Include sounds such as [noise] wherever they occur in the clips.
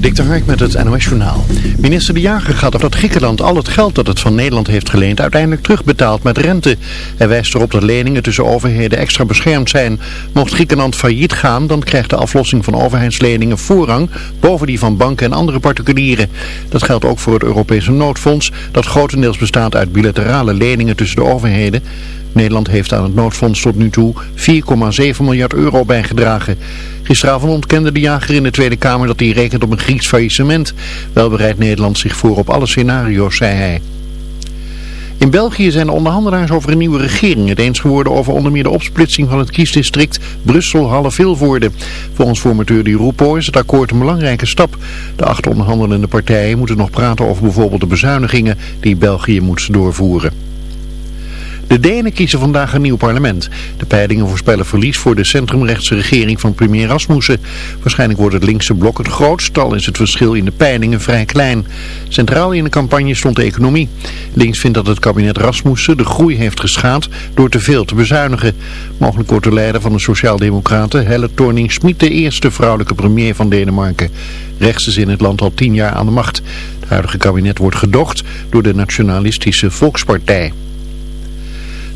Dik de met het NOS Journaal. Minister De Jager gaat op dat Griekenland al het geld dat het van Nederland heeft geleend uiteindelijk terugbetaalt met rente. Hij wijst erop dat leningen tussen overheden extra beschermd zijn. Mocht Griekenland failliet gaan, dan krijgt de aflossing van overheidsleningen voorrang boven die van banken en andere particulieren. Dat geldt ook voor het Europese noodfonds, dat grotendeels bestaat uit bilaterale leningen tussen de overheden. Nederland heeft aan het noodfonds tot nu toe 4,7 miljard euro bijgedragen. Gisteravond ontkende de jager in de Tweede Kamer dat hij rekent op een Grieks faillissement. Wel bereidt Nederland zich voor op alle scenario's, zei hij. In België zijn de onderhandelaars over een nieuwe regering het eens geworden over onder meer de opsplitsing van het kiesdistrict Brussel-Halle-Vilvoorde. Volgens formateur Di Rupo is het akkoord een belangrijke stap. De acht onderhandelende partijen moeten nog praten over bijvoorbeeld de bezuinigingen die België moet doorvoeren. De Denen kiezen vandaag een nieuw parlement. De peilingen voorspellen verlies voor de centrumrechtse regering van premier Rasmussen. Waarschijnlijk wordt het linkse blok het grootst, al is het verschil in de peilingen vrij klein. Centraal in de campagne stond de economie. Links vindt dat het kabinet Rasmussen de groei heeft geschaad door te veel te bezuinigen. Mogelijk wordt de leider van de Sociaaldemocraten, Helle Thorning-Schmidt, de eerste vrouwelijke premier van Denemarken. Rechts is in het land al tien jaar aan de macht. Het huidige kabinet wordt gedocht door de nationalistische Volkspartij.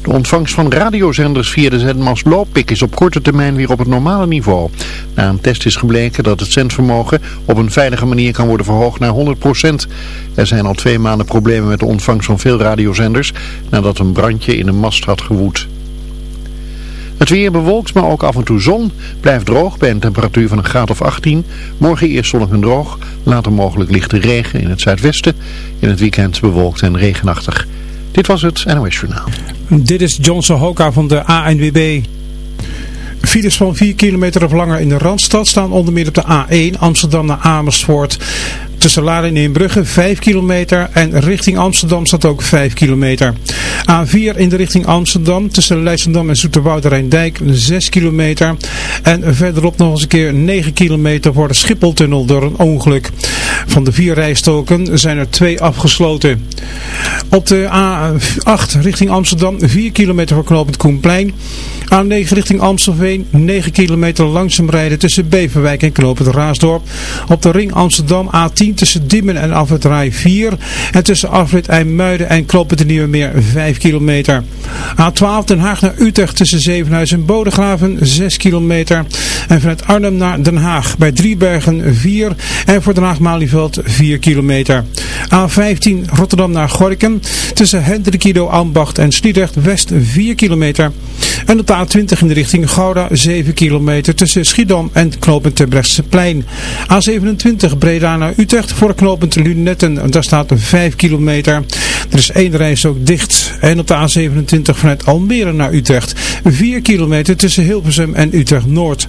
De ontvangst van radiozenders via de zendmast Lopik is op korte termijn weer op het normale niveau. Na een test is gebleken dat het zendvermogen op een veilige manier kan worden verhoogd naar 100%. Er zijn al twee maanden problemen met de ontvangst van veel radiozenders nadat een brandje in een mast had gewoed. Het weer bewolkt, maar ook af en toe zon. Blijft droog bij een temperatuur van een graad of 18. Morgen eerst zonnig en droog. Later mogelijk lichte regen in het zuidwesten. In het weekend bewolkt en regenachtig. Dit was het NOS Journaal. Dit is Johnson Hoka van de ANWB. Files van 4 kilometer of langer in de Randstad staan onder meer op de A1 Amsterdam naar Amersfoort. Tussen Laren en Inbrugge 5 kilometer en richting Amsterdam staat ook 5 kilometer. A4 in de richting Amsterdam tussen Leidschendam en Zoeterwoude Rijndijk 6 kilometer. En verderop nog eens een keer 9 kilometer voor de Schipholtunnel door een ongeluk. Van de vier rijstoken zijn er twee afgesloten. Op de A8 richting Amsterdam 4 kilometer voor knooppunt Koenplein. A9 richting Amstelveen 9 kilometer langzaam rijden tussen Beverwijk en knooppunt Raasdorp. Op de ring Amsterdam A10 tussen Dimmen en Afrit Rij 4. En tussen Afrit IJmuiden en Knooppunt de Nieuwe Meer 5 kilometer. A12 Den Haag naar Utrecht tussen Zevenhuizen en Bodegraven 6 kilometer. En vanuit Arnhem naar Den Haag bij Driebergen 4. En voor Den Haag-Malieveld 4 kilometer. A15 Rotterdam naar Gorkum tussen Hendrikido, Ambacht en Sliedrecht West 4 kilometer. En op de A20 in de richting Gouda 7 kilometer tussen Schiedam en knooppunt plein. A27 Breda naar Utrecht voor knooppunt Lunetten. Daar staat 5 kilometer. Er is één reis ook dicht. En op de A27 vanuit Almere naar Utrecht 4 kilometer tussen Hilversum en Utrecht Noord.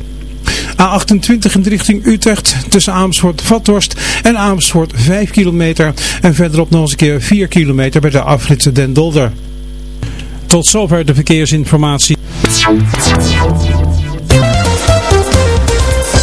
A28 in de richting Utrecht tussen Amersfoort Vathorst en Amersfoort 5 kilometer. En verderop nog eens een keer 4 kilometer bij de afritse Den Dolder. Tot zover de verkeersinformatie.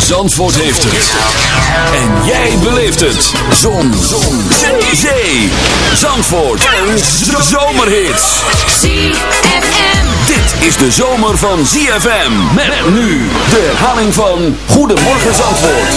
Zandvoort heeft het. En jij beleeft het. Zon. Zon. Zee. Zee. Zandvoort. Een zomerhit. ZFM. Dit is de zomer van ZFM. Met nu de herhaling van Goedemorgen Zandvoort.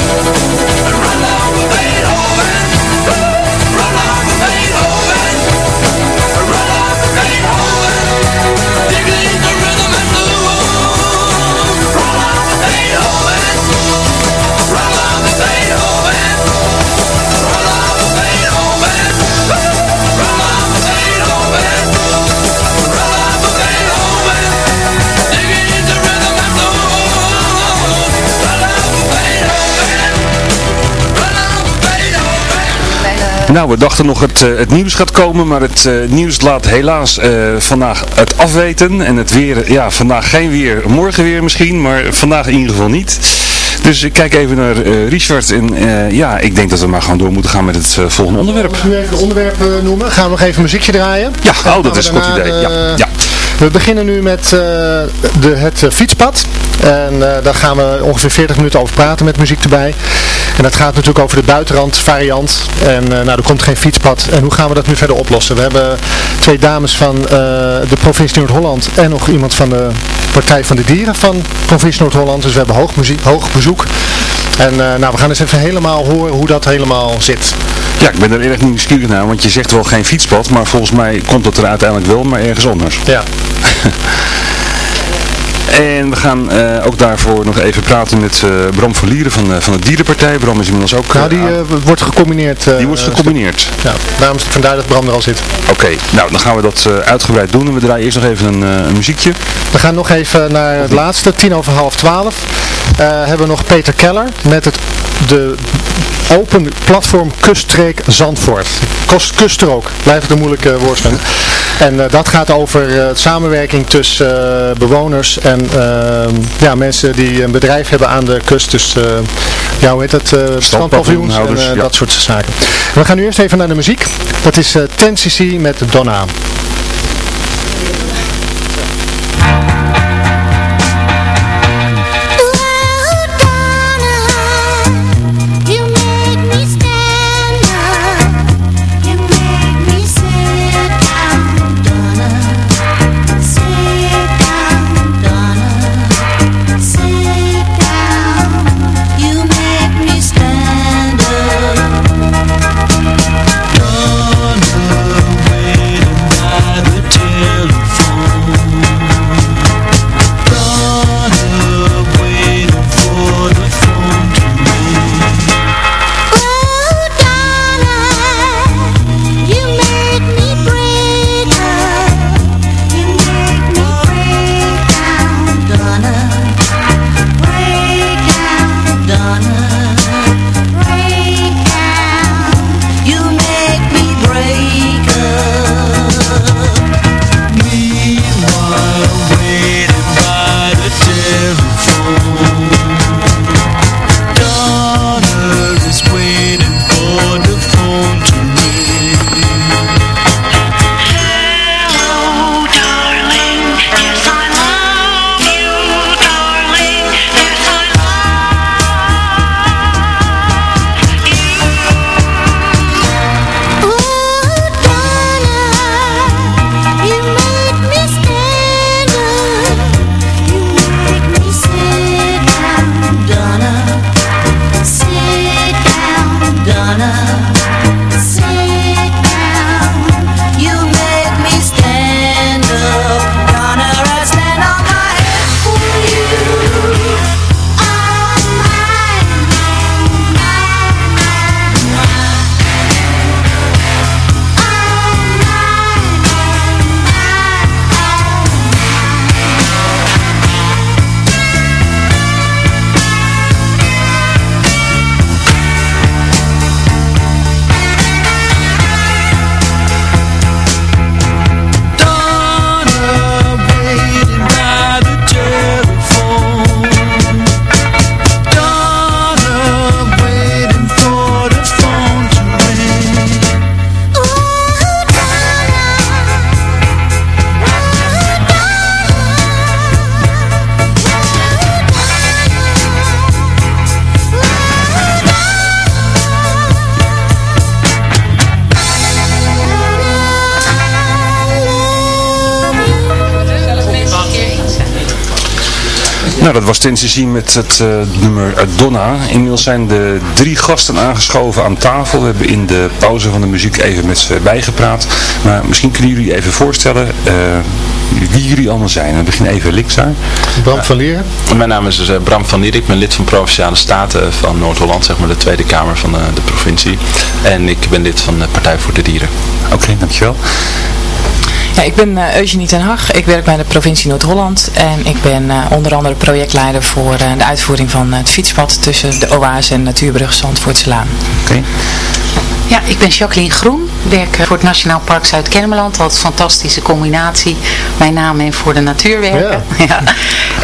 Nou, we dachten nog het, uh, het nieuws gaat komen, maar het uh, nieuws laat helaas uh, vandaag het afweten. En het weer, ja, vandaag geen weer, morgen weer misschien, maar vandaag in ieder geval niet. Dus ik kijk even naar Richard en ja, ik denk dat we maar gewoon door moeten gaan met het volgende onderwerp. Als we nu even het onderwerp noemen, gaan we nog even muziekje draaien. Ja, oh, dat is een goed idee. Ja, ja. We beginnen nu met de, het fietspad. En daar gaan we ongeveer 40 minuten over praten met muziek erbij. En dat gaat natuurlijk over de buitenrand variant. En nou, er komt geen fietspad. En hoe gaan we dat nu verder oplossen? We hebben twee dames van de provincie Noord-Holland en nog iemand van de Partij van de Dieren van provincie Noord-Holland. Dus we hebben hoog, muziek, hoog bezoek. En uh, nou, we gaan eens even helemaal horen hoe dat helemaal zit. Ja, ik ben er erg nieuwsgierig naar, want je zegt wel geen fietspad, maar volgens mij komt het er uiteindelijk wel, maar ergens anders. Ja. [laughs] En we gaan uh, ook daarvoor nog even praten met uh, Bram Verlieren van, uh, van de Dierenpartij. Bram is inmiddels ook... nou, die wordt gecombineerd. die wordt gecombineerd. Ja, daarom vandaar dat Bram er al zit. Oké, nou dan gaan we dat uitgebreid doen. En we draaien eerst nog even een, een muziekje. We gaan nog even naar het laatste, tien over half twaalf. Hebben we nog Peter Keller met het de open platform Kuststreek Zandvoort. Kost, kuststrook, blijft een moeilijke woordspeling. En uh, dat gaat over uh, samenwerking tussen uh, bewoners en ja, mensen die een bedrijf hebben aan de kust. Dus ja, hoe heet het? strandpaviljoens en ja. dat soort zaken. We gaan nu eerst even naar de muziek. Dat is uh, 10cc met Donna. Nou, dat was ten te zien met het uh, nummer Donna. Inmiddels zijn de drie gasten aangeschoven aan tafel. We hebben in de pauze van de muziek even met ze bijgepraat. Maar misschien kunnen jullie even voorstellen uh, wie jullie allemaal zijn. We beginnen even links daar. Bram van Lieren. Mijn naam is dus, Bram van Lieren. Ik ben lid van Provinciale Staten van Noord-Holland, zeg maar de Tweede Kamer van de provincie. En ik ben lid van de Partij voor de Dieren. Oké, dankjewel. Ja, ik ben uh, Eugenie ten Hag. Ik werk bij de provincie Noord-Holland. En ik ben uh, onder andere projectleider voor uh, de uitvoering van het fietspad tussen de Oase en Natuurbrug Zandvoortselaan. Oké. Ja, ik ben Jacqueline Groen. Werk voor het Nationaal Park Zuid-Kennemerland. Wat een fantastische combinatie. Mijn naam en voor de natuur werken. Ja. [laughs] ja.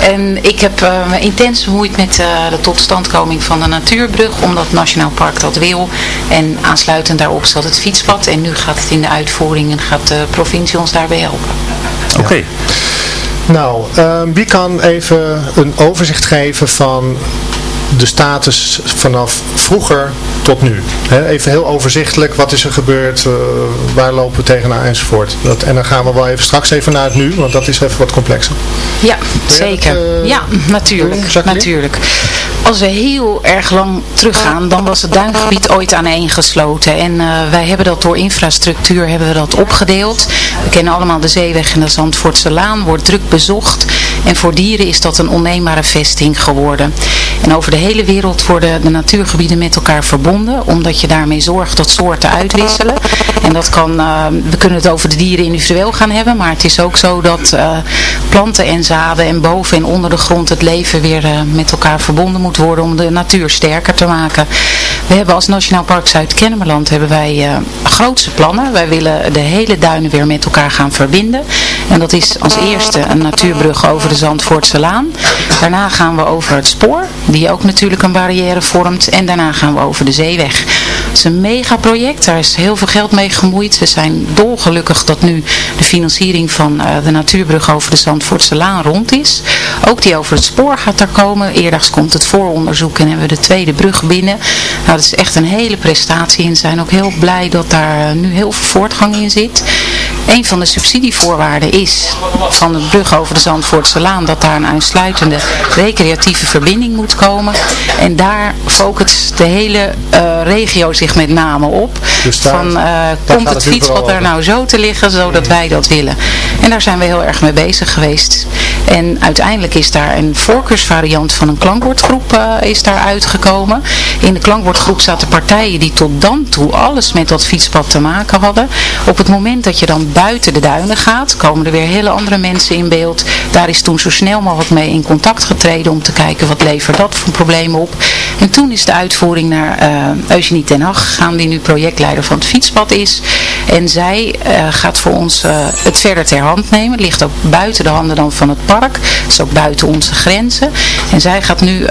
En ik heb uh, me intens bemoeid met uh, de totstandkoming van de natuurbrug. Omdat het Nationaal Park dat wil. En aansluitend daarop zat het fietspad. En nu gaat het in de uitvoering en gaat de provincie ons daarbij helpen. Oké. Okay. Nou, uh, wie kan even een overzicht geven van de status vanaf vroeger tot nu. even heel overzichtelijk, wat is er gebeurd, uh, waar lopen we tegenaan enzovoort. Dat, en dan gaan we wel even straks even naar het nu, want dat is even wat complexer. Ja, zeker. uh, ja, natuurlijk. natuurlijk. Als we heel erg lang teruggaan, dan was het duingebied ooit aaneengesloten. En uh, wij hebben dat door infrastructuur hebben we dat opgedeeld. We kennen allemaal de zeeweg en de Zandvoortse Laan, wordt druk bezocht. En voor dieren is dat een onneembare vesting geworden. En over de hele wereld worden de natuurgebieden met elkaar verbonden. Omdat je daarmee zorgt dat soorten uitwisselen. En dat kan, uh, we kunnen het over de dieren individueel gaan hebben. Maar het is ook zo dat uh, planten en zaden en boven en onder de grond het leven weer uh, met elkaar verbonden moet worden. Om de natuur sterker te maken. We hebben als Nationaal Park Zuid-Kennemerland hebben wij grootse plannen. Wij willen de hele duinen weer met elkaar gaan verbinden. En dat is als eerste een natuurbrug over de Zandvoortse Laan. Daarna gaan we over het spoor, die ook natuurlijk een barrière vormt. En daarna gaan we over de zeeweg. Het is een megaproject, daar is heel veel geld mee gemoeid. We zijn dolgelukkig dat nu de financiering van uh, de natuurbrug over de Zandvoortse Laan rond is. Ook die over het spoor gaat er komen. Eerdags komt het vooronderzoek en hebben we de tweede brug binnen. Nou, dat is echt een hele prestatie en zijn ook heel blij dat daar nu heel veel voortgang in zit. Een van de subsidievoorwaarden is van de brug over de Zandvoortse Laan dat daar een aansluitende recreatieve verbinding moet komen. En daar focust de hele uh, regio zich met name op. Dus daar, van, uh, komt het fietspad er nou zo te liggen zodat wij dat willen. En daar zijn we heel erg mee bezig geweest. En uiteindelijk is daar een voorkeursvariant van een klankwoordgroep uh, is daar uitgekomen. In de klankwoordgroep zaten partijen die tot dan toe alles met dat fietspad te maken hadden. Op het moment dat je dan buiten de duinen gaat, komen er weer hele andere mensen in beeld. Daar is toen zo snel mogelijk mee in contact getreden om te kijken wat levert dat voor problemen op. En toen is de uitvoering naar uh, Eugenie ten Hag gegaan, die nu projectleider van het fietspad is. En zij uh, gaat voor ons het verder ter hand nemen. Het ligt ook buiten de handen dan van het park. Het is ook buiten onze grenzen. En zij gaat nu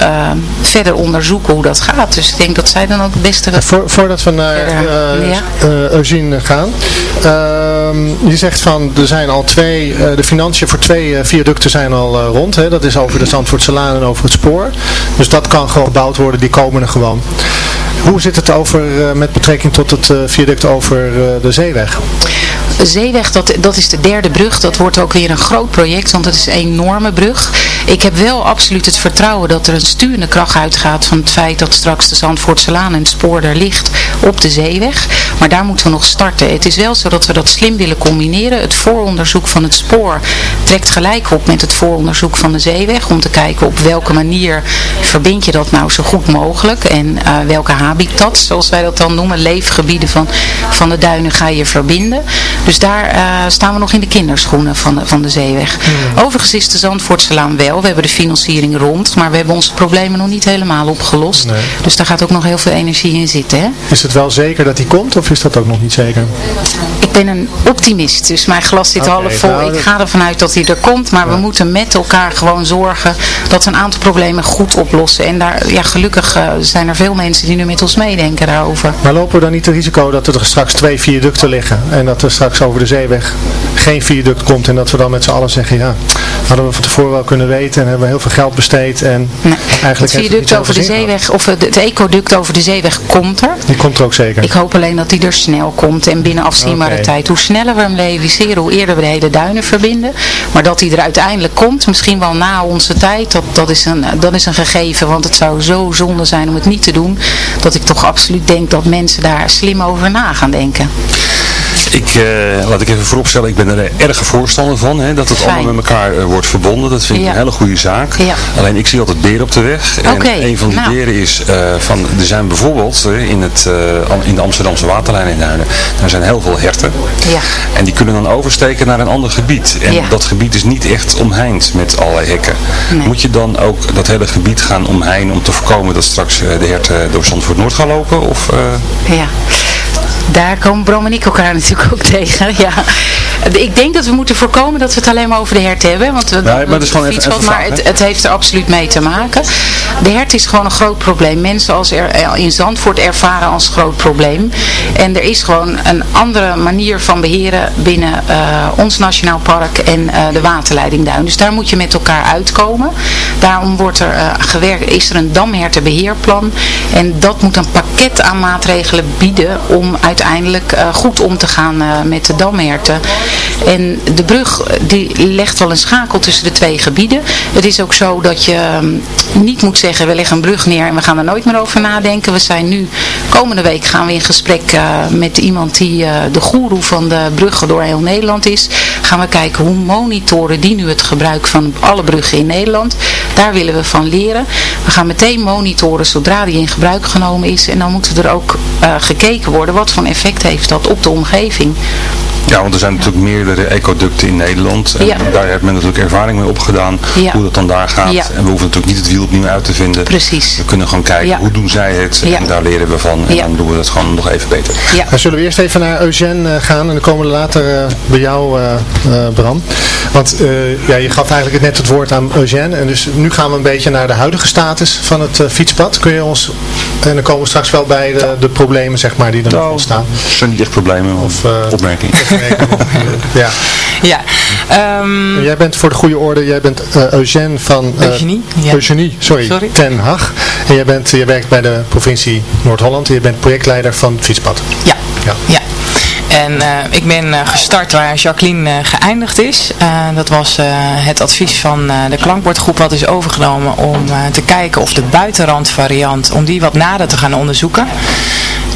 verder onderzoeken hoe dat gaat. Dus ik denk dat zij dan ook het beste... Voor, voordat we naar ja. Eugenie gaan. Ehm, je zegt van, er zijn al twee, de financiën voor twee viaducten zijn al rond. Hè? Dat is over de Zandvoortse Laan en over het spoor. Dus dat kan gewoon gebouwd worden, die komen er gewoon. Hoe zit het over uh, met betrekking tot het uh, viaduct over uh, de zeeweg? Zeeweg, dat, dat is de derde brug. Dat wordt ook weer een groot project, want het is een enorme brug. Ik heb wel absoluut het vertrouwen dat er een sturende kracht uitgaat van het feit dat straks de Zandvoortse Laan en het spoor er ligt op de zeeweg. Maar daar moeten we nog starten. Het is wel zo dat we dat slim willen combineren. Het vooronderzoek van het spoor trekt gelijk op met het vooronderzoek van de zeeweg. Om te kijken op welke manier verbind je dat nou zo goed mogelijk. En uh, welke habitat, zoals wij dat dan noemen, leefgebieden van, van de duinen ga je verbinden. Dus daar uh, staan we nog in de kinderschoenen van de, van de zeeweg. Mm. Overigens is de Zandvoortse Laan wel. We hebben de financiering rond. Maar we hebben onze problemen nog niet helemaal opgelost. Nee. Dus daar gaat ook nog heel veel energie in zitten. Hè? Is het wel zeker dat die komt of is dat ook nog niet zeker? Ik ben een optimist. Dus mijn glas zit okay, half vol. Nou, ik ga ervan uit dat hij er komt. Maar ja. we moeten met elkaar gewoon zorgen dat een aantal problemen goed oplossen. En daar, ja, gelukkig zijn er veel mensen die nu met ons meedenken daarover. Maar lopen we dan niet het risico dat er straks twee viaducten liggen en dat er straks over de zeeweg geen viaduct komt en dat we dan met z'n allen zeggen, ja, hadden we van tevoren wel kunnen weten en hebben we heel veel geld besteed en nee, eigenlijk het viaduct over de zeeweg, of het, ecoduct over de zeeweg komt er. Die komt er ook zeker. Ik hoop alleen dat die er snel komt en binnen afzienbare tijd. Hoe sneller we hem realiseren, hoe eerder we de hele duinen verbinden. Maar dat hij er uiteindelijk komt, misschien wel na onze tijd, dat, dat, is een, dat is een gegeven. Want het zou zo zonde zijn om het niet te doen, dat ik toch absoluut denk dat mensen daar slim over na gaan denken. Ik, uh, laat ik even vooropstellen, ik ben er erg voorstander van, hè, dat het allemaal met elkaar uh, wordt verbonden. Dat vind ik een hele goede zaak. Ja. Alleen ik zie altijd beren op de weg. En een van die nou. beren is, uh, van, er zijn bijvoorbeeld in, het, in de Amsterdamse waterlijn in Duinen, er zijn heel veel herten. Ja. En die kunnen dan oversteken naar een ander gebied. En dat gebied is niet echt omheind met allerlei hekken. Nee. Moet je dan ook dat hele gebied gaan omheinden om te voorkomen dat straks de herten door Zandvoort Noord gaan lopen? Of, Ja daar komen Bram en ik elkaar natuurlijk ook [laughs] tegen. Ja. Ik denk dat we moeten voorkomen dat we het alleen maar over de hert hebben. Want we, maar, het is gewoon even, even maar het, het, heeft er absoluut mee te maken. De hert is gewoon een groot probleem. Mensen als er, eh, in Zandvoort ervaren als groot probleem. En er is gewoon een andere manier van beheren binnen uh, ons nationaal park en uh, de waterleidingduin. Dus daar moet je met elkaar uitkomen. Daarom wordt er, uh, gewerkt, is er een damhertenbeheerplan. En dat moet een pakket aan maatregelen bieden om uiteindelijk goed om te gaan met de damherten. En de brug die legt wel een schakel tussen de twee gebieden. Het is ook zo dat je ehm, niet moet zeggen we leggen een brug neer en we gaan er nooit meer over nadenken. We zijn nu, komende week gaan we in gesprek uh, met iemand die de goeroe van de bruggen door heel Nederland is. Gaan we kijken hoe monitoren die nu het gebruik van alle bruggen in Nederland. Daar willen we van leren. We gaan meteen monitoren zodra die in gebruik genomen is. En dan moet er ook gekeken worden wat voor effect heeft dat op de omgeving. Ja, want er zijn natuurlijk meerdere ecoducten in Nederland. En daar heeft men natuurlijk ervaring mee opgedaan. Hoe dat dan daar gaat. En we hoeven natuurlijk niet het wiel opnieuw uit te vinden. Precies. We kunnen gewoon kijken hoe doen zij het. En daar leren we van. En dan doen we het gewoon nog even beter. Ja. Dan zullen we eerst even naar Eugène eh, gaan. En dan komen we later uh, bij jou, uh, Bram. Want ja, je gaf eigenlijk net het woord aan Eugène. En dus nu gaan we een beetje naar de huidige status van het fietspad. Kun je ons... En dan komen we straks wel bij de, de problemen zeg maar, die er nog nou, ontstaan. zijn niet echt problemen of opmerkingen. [laughs] ja. ja. Um, jij bent voor de goede orde, jij bent uh, Eugène van... Uh, Eugenie. Ja. Eugenie, sorry, sorry, Ten Hag. En jij, bent, je werkt bij de provincie Noord-Holland en je bent projectleider van het Fietspad. Ja. ja. ja. En uh, ik ben uh, gestart waar Jacqueline uh, geëindigd is. dat was het advies van de klankbordgroep wat is overgenomen om te kijken of de buitenrandvariant, om die wat nader te gaan onderzoeken.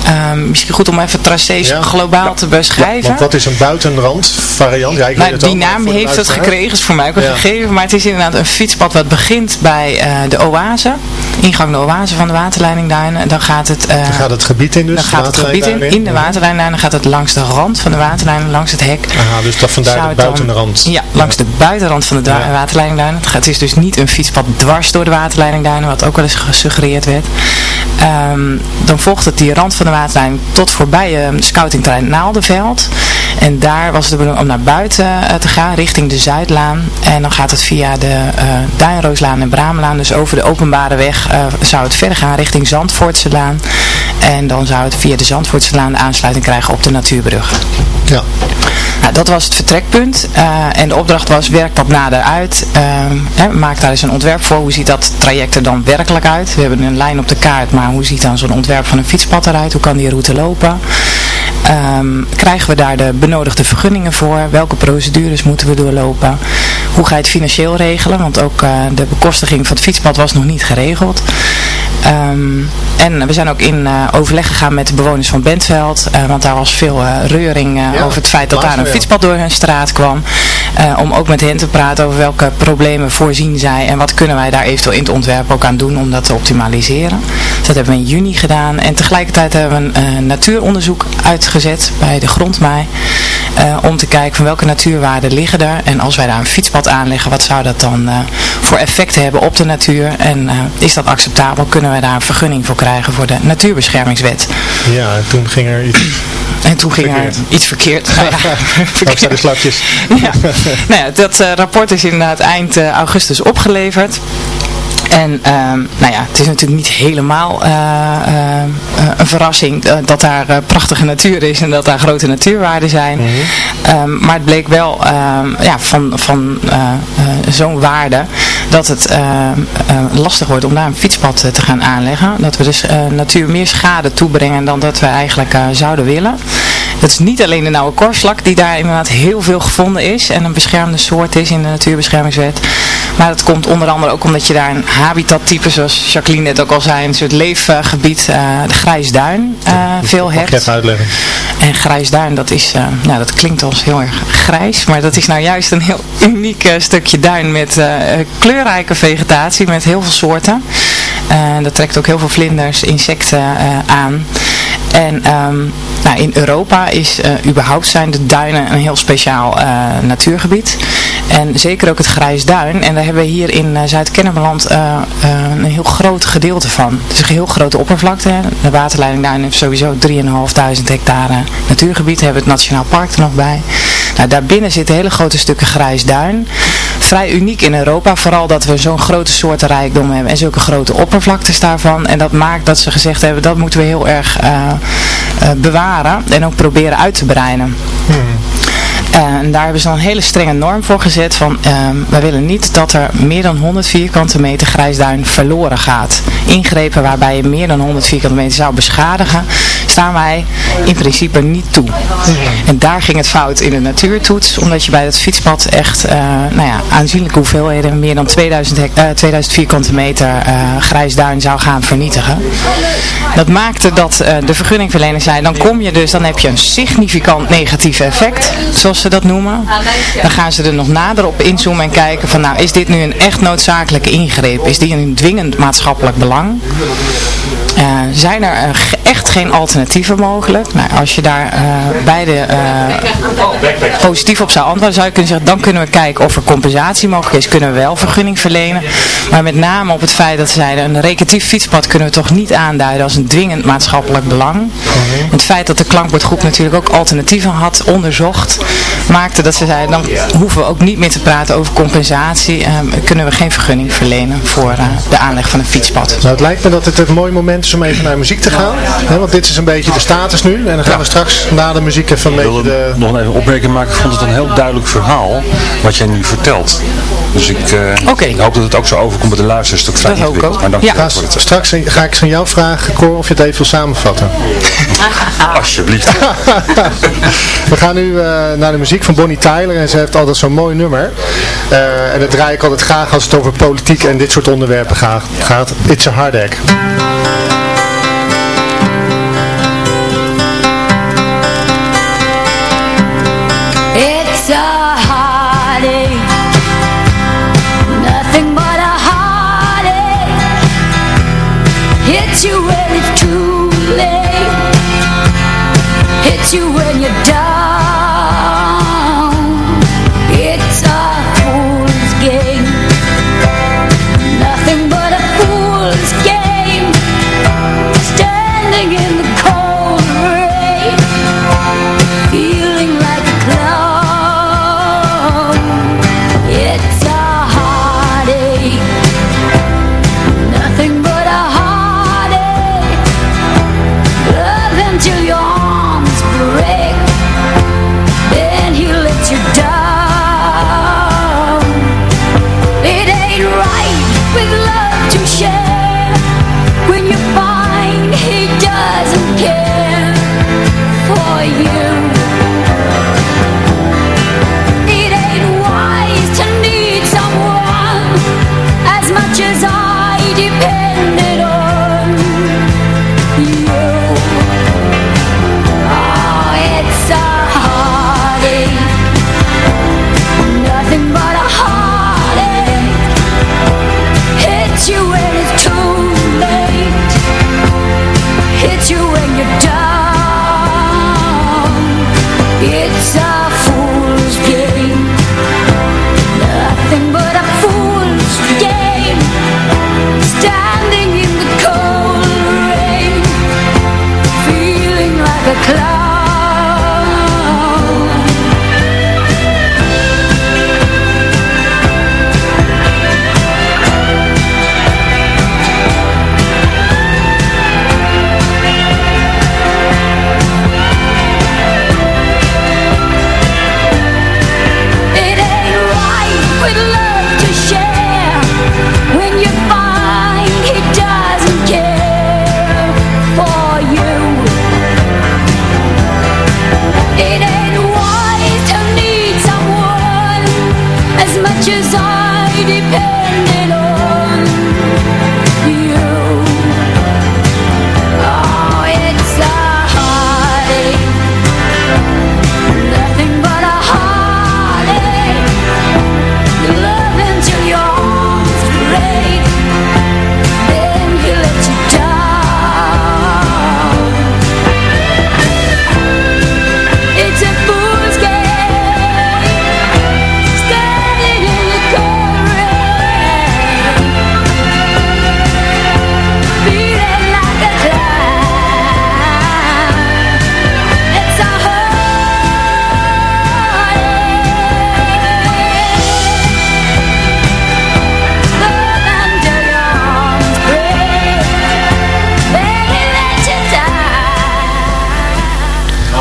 Um, misschien goed om even Tracees ja. globaal te beschrijven. want wat is een buitenrand variant? Ja, ik nou, die naam heeft het gekregen, is voor mij ook een gegeven. Maar het is inderdaad een fietspad wat begint bij uh, de oase. Ingang de oase van de waterleidingduinen. Dan gaat het, uh, dan gaat het gebied in dus? Dan gaat het gebied in, in de waterleidingduinen. Dan gaat het langs de rand van de waterleiding, langs het hek. Aha, dus dat vandaar de buitenrand. ja, langs de buitenrand van de waterleidingduinen. Het is dus niet een fietspad dwars door de waterleidingduinen, wat ook wel eens gesuggereerd werd. Um, dan volgt het die rand van de waterlijn tot voorbij uh, scoutingterrein Naaldenveld. En daar was de bedoeling om naar buiten uh, te gaan, richting de Zuidlaan. En dan gaat het via de uh, Duinrooslaan en Braamlaan, dus over de openbare weg, zou het verder gaan richting Zandvoortselaan. En dan zou het via de Zandvoortselaan de aansluiting krijgen op de Natuurbrug. Ja. Nou, dat was het vertrekpunt. en de opdracht was, werk dat nader uit. Ehm, maak daar eens een ontwerp voor. Hoe ziet dat traject er dan werkelijk uit? We hebben een lijn op de kaart, maar hoe ziet dan zo'n ontwerp van een fietspad eruit? Hoe kan die route lopen? Um, krijgen we daar de benodigde vergunningen voor? Welke procedures moeten we doorlopen? Hoe ga je het financieel regelen? Want ook uh, de bekostiging van het fietspad was nog niet geregeld. Um, en we zijn ook in uh, overleg gegaan met de bewoners van Bentveld. Uh, want daar was veel reuring ja, over het feit dat daar een fietspad door hun straat kwam. om ook met hen te praten over welke problemen voorzien zij. En wat kunnen wij daar eventueel in het ontwerp ook aan doen om dat te optimaliseren. Dus dat hebben we in juni gedaan. En tegelijkertijd hebben we een natuuronderzoek uitgezet bij de grondmaai. Uh, om te kijken van welke natuurwaarden liggen er. En als wij daar een fietspad aanleggen, wat zou dat dan uh, voor effecten hebben op de natuur? En uh, is dat acceptabel? Kunnen wij daar een vergunning voor krijgen voor de natuurbeschermingswet? Ja, en toen ging er iets... En toen ging er iets verkeerd. Nou ja, [laughs] verkeerd. de slapjes. ja. nou ja, dat rapport is inderdaad eind augustus opgeleverd. En ehm, nou ja, het is natuurlijk niet helemaal een verrassing dat daar prachtige natuur is en dat daar grote natuurwaarden zijn. Mhm. Ehm, maar het bleek wel ja, van, van zo'n waarde dat het lastig wordt om daar een fietspad te gaan aanleggen. Dat we dus natuur meer schade toebrengen dan dat we eigenlijk zouden willen. Het is niet alleen de nauwe korslak die daar inderdaad heel veel gevonden is en een beschermde soort is in de natuurbeschermingswet. Maar dat komt onder andere ook omdat je daar een habitattype, zoals Jacqueline net ook al zei, een soort leefgebied, uh, de grijsduin, uh, veel hebt. even uitleggen. En grijsduin, dat is, uh, nou dat klinkt als heel erg grijs, maar dat is nou juist een heel uniek stukje duin met kleurrijke vegetatie, met heel veel soorten. dat trekt ook heel veel vlinders, insecten aan. En ehm, nou, in Europa is uh, überhaupt zijn de duinen een heel speciaal uh, natuurgebied. En zeker ook het Grijsduin. En daar hebben we hier in uh, Zuid-Kennemerland een heel groot gedeelte van. Het is een heel grote oppervlakte. De waterleiding daar heeft sowieso 3.500 hectare natuurgebied. We hebben het Nationaal Park er nog bij. Nou, daarbinnen zitten hele grote stukken Grijsduin. Vrij uniek in Europa. Vooral dat we zo'n grote soortenrijkdom hebben. En zulke grote oppervlaktes daarvan. En dat maakt dat ze gezegd hebben dat moeten we heel erg bewaren. En ook proberen uit te breiden. Hmm. En daar hebben ze dan een hele strenge norm voor gezet van um, wij willen niet dat er meer dan 100 vierkante meter grijsduin verloren gaat. Ingrepen waarbij je meer dan 100 vierkante meter zou beschadigen, staan wij in principe niet toe. En daar ging het fout in de natuurtoets, omdat je bij het fietspad echt uh, nou ja, aanzienlijke hoeveelheden, meer dan 2000, uh, 2000 vierkante meter uh, grijsduin zou gaan vernietigen. Dat maakte dat de vergunningverlener zei, dan kom je dus, dan heb je een significant negatief effect, zoals ze dat noemen. Dan gaan ze er nog nader op inzoomen en kijken van nou is dit nu een echt noodzakelijke ingreep? Is die een dwingend maatschappelijk belang? Uh, zijn er uh, echt geen alternatieven mogelijk? Nou, als je daar uh, beide positief op zou antwoorden, zou je kunnen zeggen, dan kunnen we kijken of er compensatie mogelijk is. Kunnen we wel vergunning verlenen. Maar met name op het feit dat ze zeiden, een recreatief fietspad kunnen we toch niet aanduiden als een dwingend maatschappelijk belang. Het feit dat de klankbordgroep natuurlijk ook alternatieven had onderzocht, maakte dat ze zeiden, dan hoeven we ook niet meer te praten over compensatie. Uh, kunnen we geen vergunning verlenen voor de aanleg van een fietspad. Nou, het lijkt me dat het een mooi moment is om even naar muziek te gaan. Hè, want dit is een beetje de status nu. En dan gaan we straks na de muziek even een beetje de... nog even opmerking maken. Ik vond het een heel duidelijk verhaal wat jij nu vertelt. Dus ik, uh, okay. ik hoop dat het ook zo overkomt bij de luisteraars. Dat, dat hoop ik ook. Maar dank ja. Straks ga ik aan jou vragen, Cor, of je het even wil samenvatten. [laughs] Alsjeblieft. [laughs] we gaan nu uh, naar de muziek van Bonnie Tyler en ze heeft altijd zo'n mooi nummer. Uh, en dat draai ik altijd graag als het over politiek en dit soort onderwerpen gaat. gaat. It's a Hard Egg.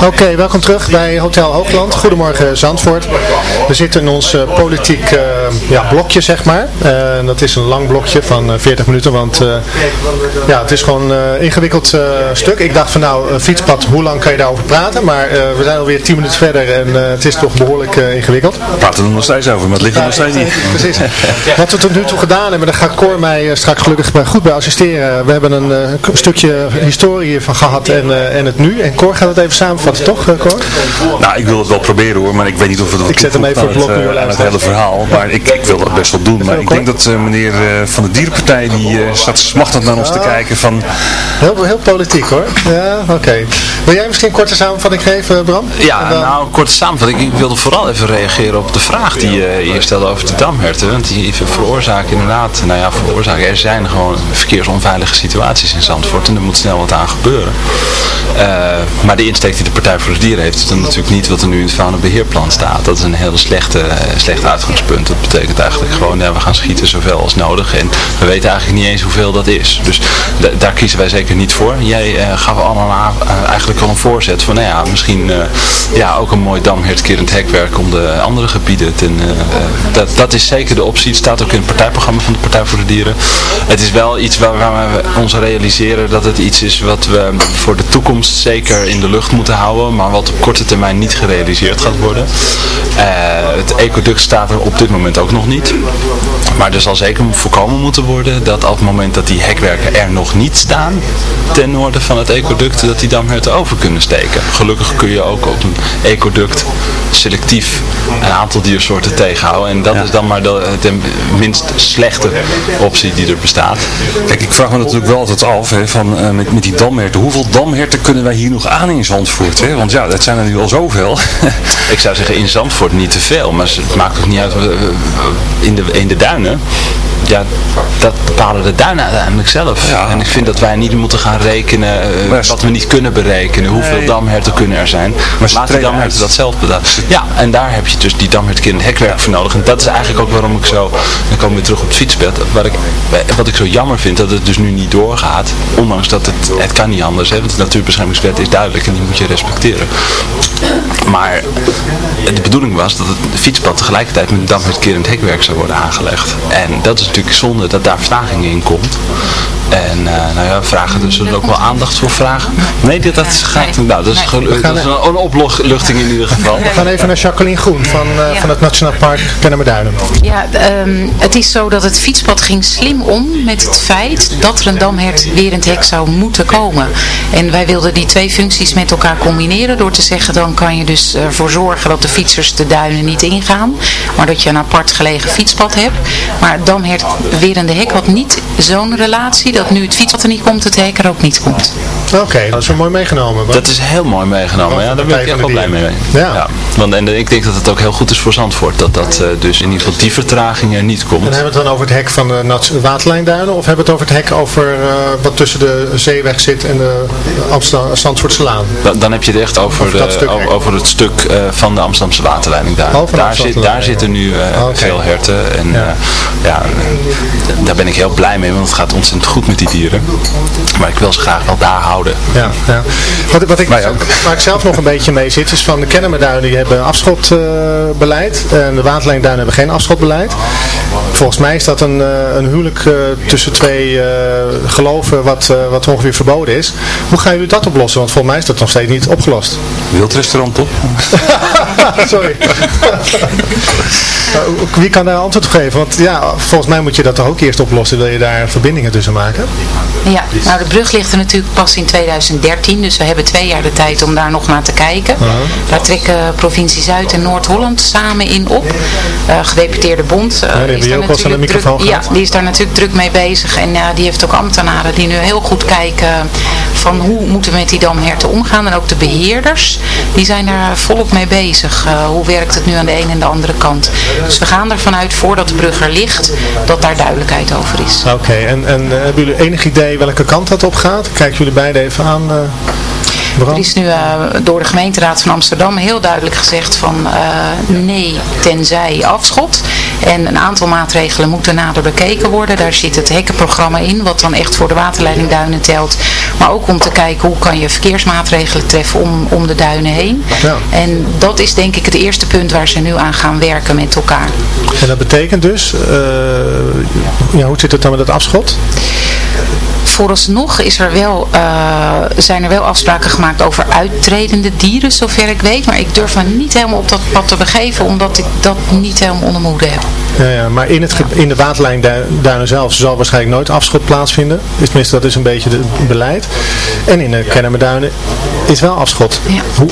Oké, welkom terug bij Hotel Hoogland. Goedemorgen Zandvoort. We zitten in ons uh, politiek uh, ja, blokje, zeg maar. Uh, dat is een lang blokje van 40 minuten, want ja, het is gewoon een ingewikkeld stuk. Ik dacht van nou, fietspad, hoe lang kan je daarover praten? Maar we zijn alweer 10 minuten verder en het is toch behoorlijk ingewikkeld. We praten er nog steeds over, maar het ligt er nog steeds niet. [laughs] Precies. Wat we tot nu toe gedaan hebben, daar gaat Cor mij straks gelukkig goed bij assisteren. We hebben een stukje historie hiervan gehad en, en het nu. En Cor gaat het even samenvatten, toch Cor? Nou, ik wil het wel proberen hoor, maar ik weet niet of het Ik zet hem even voor het blok nu het hele verhaal. Maar ik, ik wil dat best wel doen. Maar ik denk dat uh, meneer uh, van de Dierenpartij, die uh, staat smachtend naar ons te kijken van... Heel, heel politiek hoor. Ja, oké. Wil jij misschien een korte samenvatting geven, Bram? Ja, nou, een korte samenvatting. Ik wilde vooral even reageren op de vraag die je hier stelde over de damherten. Want die veroorzaken inderdaad, nou ja, veroorzaken. Er zijn gewoon verkeersonveilige situaties in Zandvoort en er moet snel wat aan gebeuren. maar de insteek die de Partij voor de Dieren heeft, is dan natuurlijk niet wat er nu in het faunabeheerplan staat. Dat is een heel slechte, slecht uitgangspunt. Dat betekent eigenlijk gewoon, ja, we gaan schieten zoveel als nodig. En we weten eigenlijk niet eens hoeveel dat is. Dus daar kiezen wij zeker niet voor. Jij uh, gaf allemaal uh, eigenlijk al een voorzet van, nou ja, misschien ja, ook een mooi damhertkerend hekwerk om de andere gebieden. Ten, dat, dat is zeker de optie. Het staat ook in het partijprogramma van de Partij voor de Dieren. Het is wel iets waar we ons realiseren dat het iets is wat we voor de toekomst zeker in de lucht moeten houden. Maar wat op korte termijn niet gerealiseerd gaat worden. Uh, het ecoduct staat er op dit moment ook nog niet. Maar er zal zeker voorkomen moeten worden dat op het moment dat die hekwerken er nog niet staan, ten noorden van het ecoduct, dat die damherten over kunnen steken. Gelukkig kun je ook op een ecoduct selectief een aantal diersoorten tegenhouden. En dat is dan maar de, de, minst slechte optie die er bestaat. Kijk, ik vraag me natuurlijk wel altijd af, hè, van, uh, met, met die damherten. Hoeveel damherten kunnen wij hier nog aan in Zandvoort? Want ja, dat zijn er nu al zoveel. ik zou zeggen in Zandvoort niet te veel, maar het maakt ook niet uit in de, in de duinen ja, dat bepalen de duinen uiteindelijk zelf. Ja. En ik vind dat wij niet moeten gaan rekenen uh, wat we niet kunnen berekenen. Hoeveel nee. damherten kunnen er zijn. Maar laat de damherten dat zelf bedacht. Ja, en daar heb je dus die damhertkin een hekwerk voor nodig. En dat is eigenlijk ook waarom ik zo, dan komen we weer terug op het fietsbed. Wat ik, wat ik zo jammer vind, dat het dus nu niet doorgaat. Ondanks dat het, het kan niet anders. Hè, want de natuurbeschermingswet is duidelijk en die moet je respecteren. Maar de bedoeling was dat het fietspad tegelijkertijd met een damhertkerend hekwerk zou worden aangelegd. En dat is natuurlijk zonde dat daar vertraging in komt. En uh, nou ja, vragen dus er ook wel aandacht voor vragen. Nee, dit, dat gaat. Nou, dat is, dat is een, een opluchting in ieder geval. We gaan even naar Jacqueline Groen van, uh, ja. van het Nationaal Park Kennemerduinen. Ja, um, het is zo dat het fietspad ging slim om met het feit dat er een damhert weer in het hek zou moeten komen. En wij wilden die twee functies met elkaar combineren door te zeggen dan kan je dus ervoor zorgen dat de fietsers de duinen niet ingaan. Maar dat je een apart gelegen fietspad hebt. Maar damhert weer in de hek had niet zo'n relatie dat nu het fietspad er niet komt, het hek er ook niet komt. Oké, okay, dat is wel mooi meegenomen. Dat is heel mooi meegenomen, ja, daar ben ik echt wel blij mee. Ja. ja. Want, en ik denk dat het ook heel goed is voor Zandvoort, dat dat uh, dus in ieder geval die vertraging er niet komt. En hebben we het dan over het hek van de waterlijnduinen of hebben we het over het hek over uh, wat tussen de zeeweg zit en de Amsterdam, Zandvoortse Laan? Dan, dan heb je het echt over, over, de, over, over, het stuk uh, van de Amsterdamse waterleiding daar. Oh, daar, zit, daar zitten nu okay. veel herten en ja. ja, daar ben ik heel blij mee, want het gaat ontzettend goed met die dieren. Maar ik wil ze graag wel daar houden. Ja, ja. Wat, wat ik, waar ik zelf nog een beetje mee zit, is van de Kennemerduinen die hebben afschotbeleid. Uh, en de Waterlijnduinen hebben geen afschotbeleid. Volgens mij is dat een, uh, een huwelijk uh, tussen twee geloven wat, wat ongeveer verboden is. Hoe gaan jullie dat oplossen? Want volgens mij is dat nog steeds niet opgelost. Wildrestaurant toch? [laughs] Sorry. Wie kan daar antwoord op geven? Want ja, volgens mij moet je dat toch ook eerst oplossen. Wil je daar verbindingen tussen maken? Ja, nou de brug ligt er natuurlijk pas in 2013. Dus we hebben twee jaar de tijd om daar nog naar te kijken. Uh -huh. Daar trekken provincie Zuid en Noord-Holland samen in op. Uh, gedeputeerde bond. Uh, ja, ook wel aan de microfoon druk, Ja, die is daar natuurlijk druk mee bezig. En uh, die heeft ook ambtenaren die nu heel goed kijken van hoe moeten we met die damherten omgaan. En ook de beheerders, die zijn daar volop mee bezig. hoe werkt het nu aan de ene en de andere kant. Dus we gaan ervan uit, voordat de brug er ligt, dat daar duidelijkheid over is. Oké, okay, en, en hebben jullie enig idee welke kant dat op gaat? Kijken jullie beiden even aan... Uh... Er is nu uh, door de gemeenteraad van Amsterdam heel duidelijk gezegd van uh, nee tenzij afschot. En een aantal maatregelen moeten nader bekeken worden. Daar zit het hekkenprogramma in, wat dan echt voor de waterleiding Duinen telt. Maar ook om te kijken hoe kan je verkeersmaatregelen treffen om, om de duinen heen. Ja. En dat is denk ik het eerste punt waar ze nu aan gaan werken met elkaar. En dat betekent dus, uh, ja, hoe zit het dan met het afschot? Vooralsnog is er wel, uh, zijn er wel afspraken gemaakt over uittredende dieren, zover ik weet. Maar ik durf me niet helemaal op dat pad te begeven, omdat ik dat niet helemaal onder moede heb. Ja, ja, maar in, het, in de waterlijn Duinen zelf zal waarschijnlijk nooit afschot plaatsvinden. Tenminste, dat is een beetje het beleid. En in de Kennemerduinen is wel afschot. Ja. Hoe,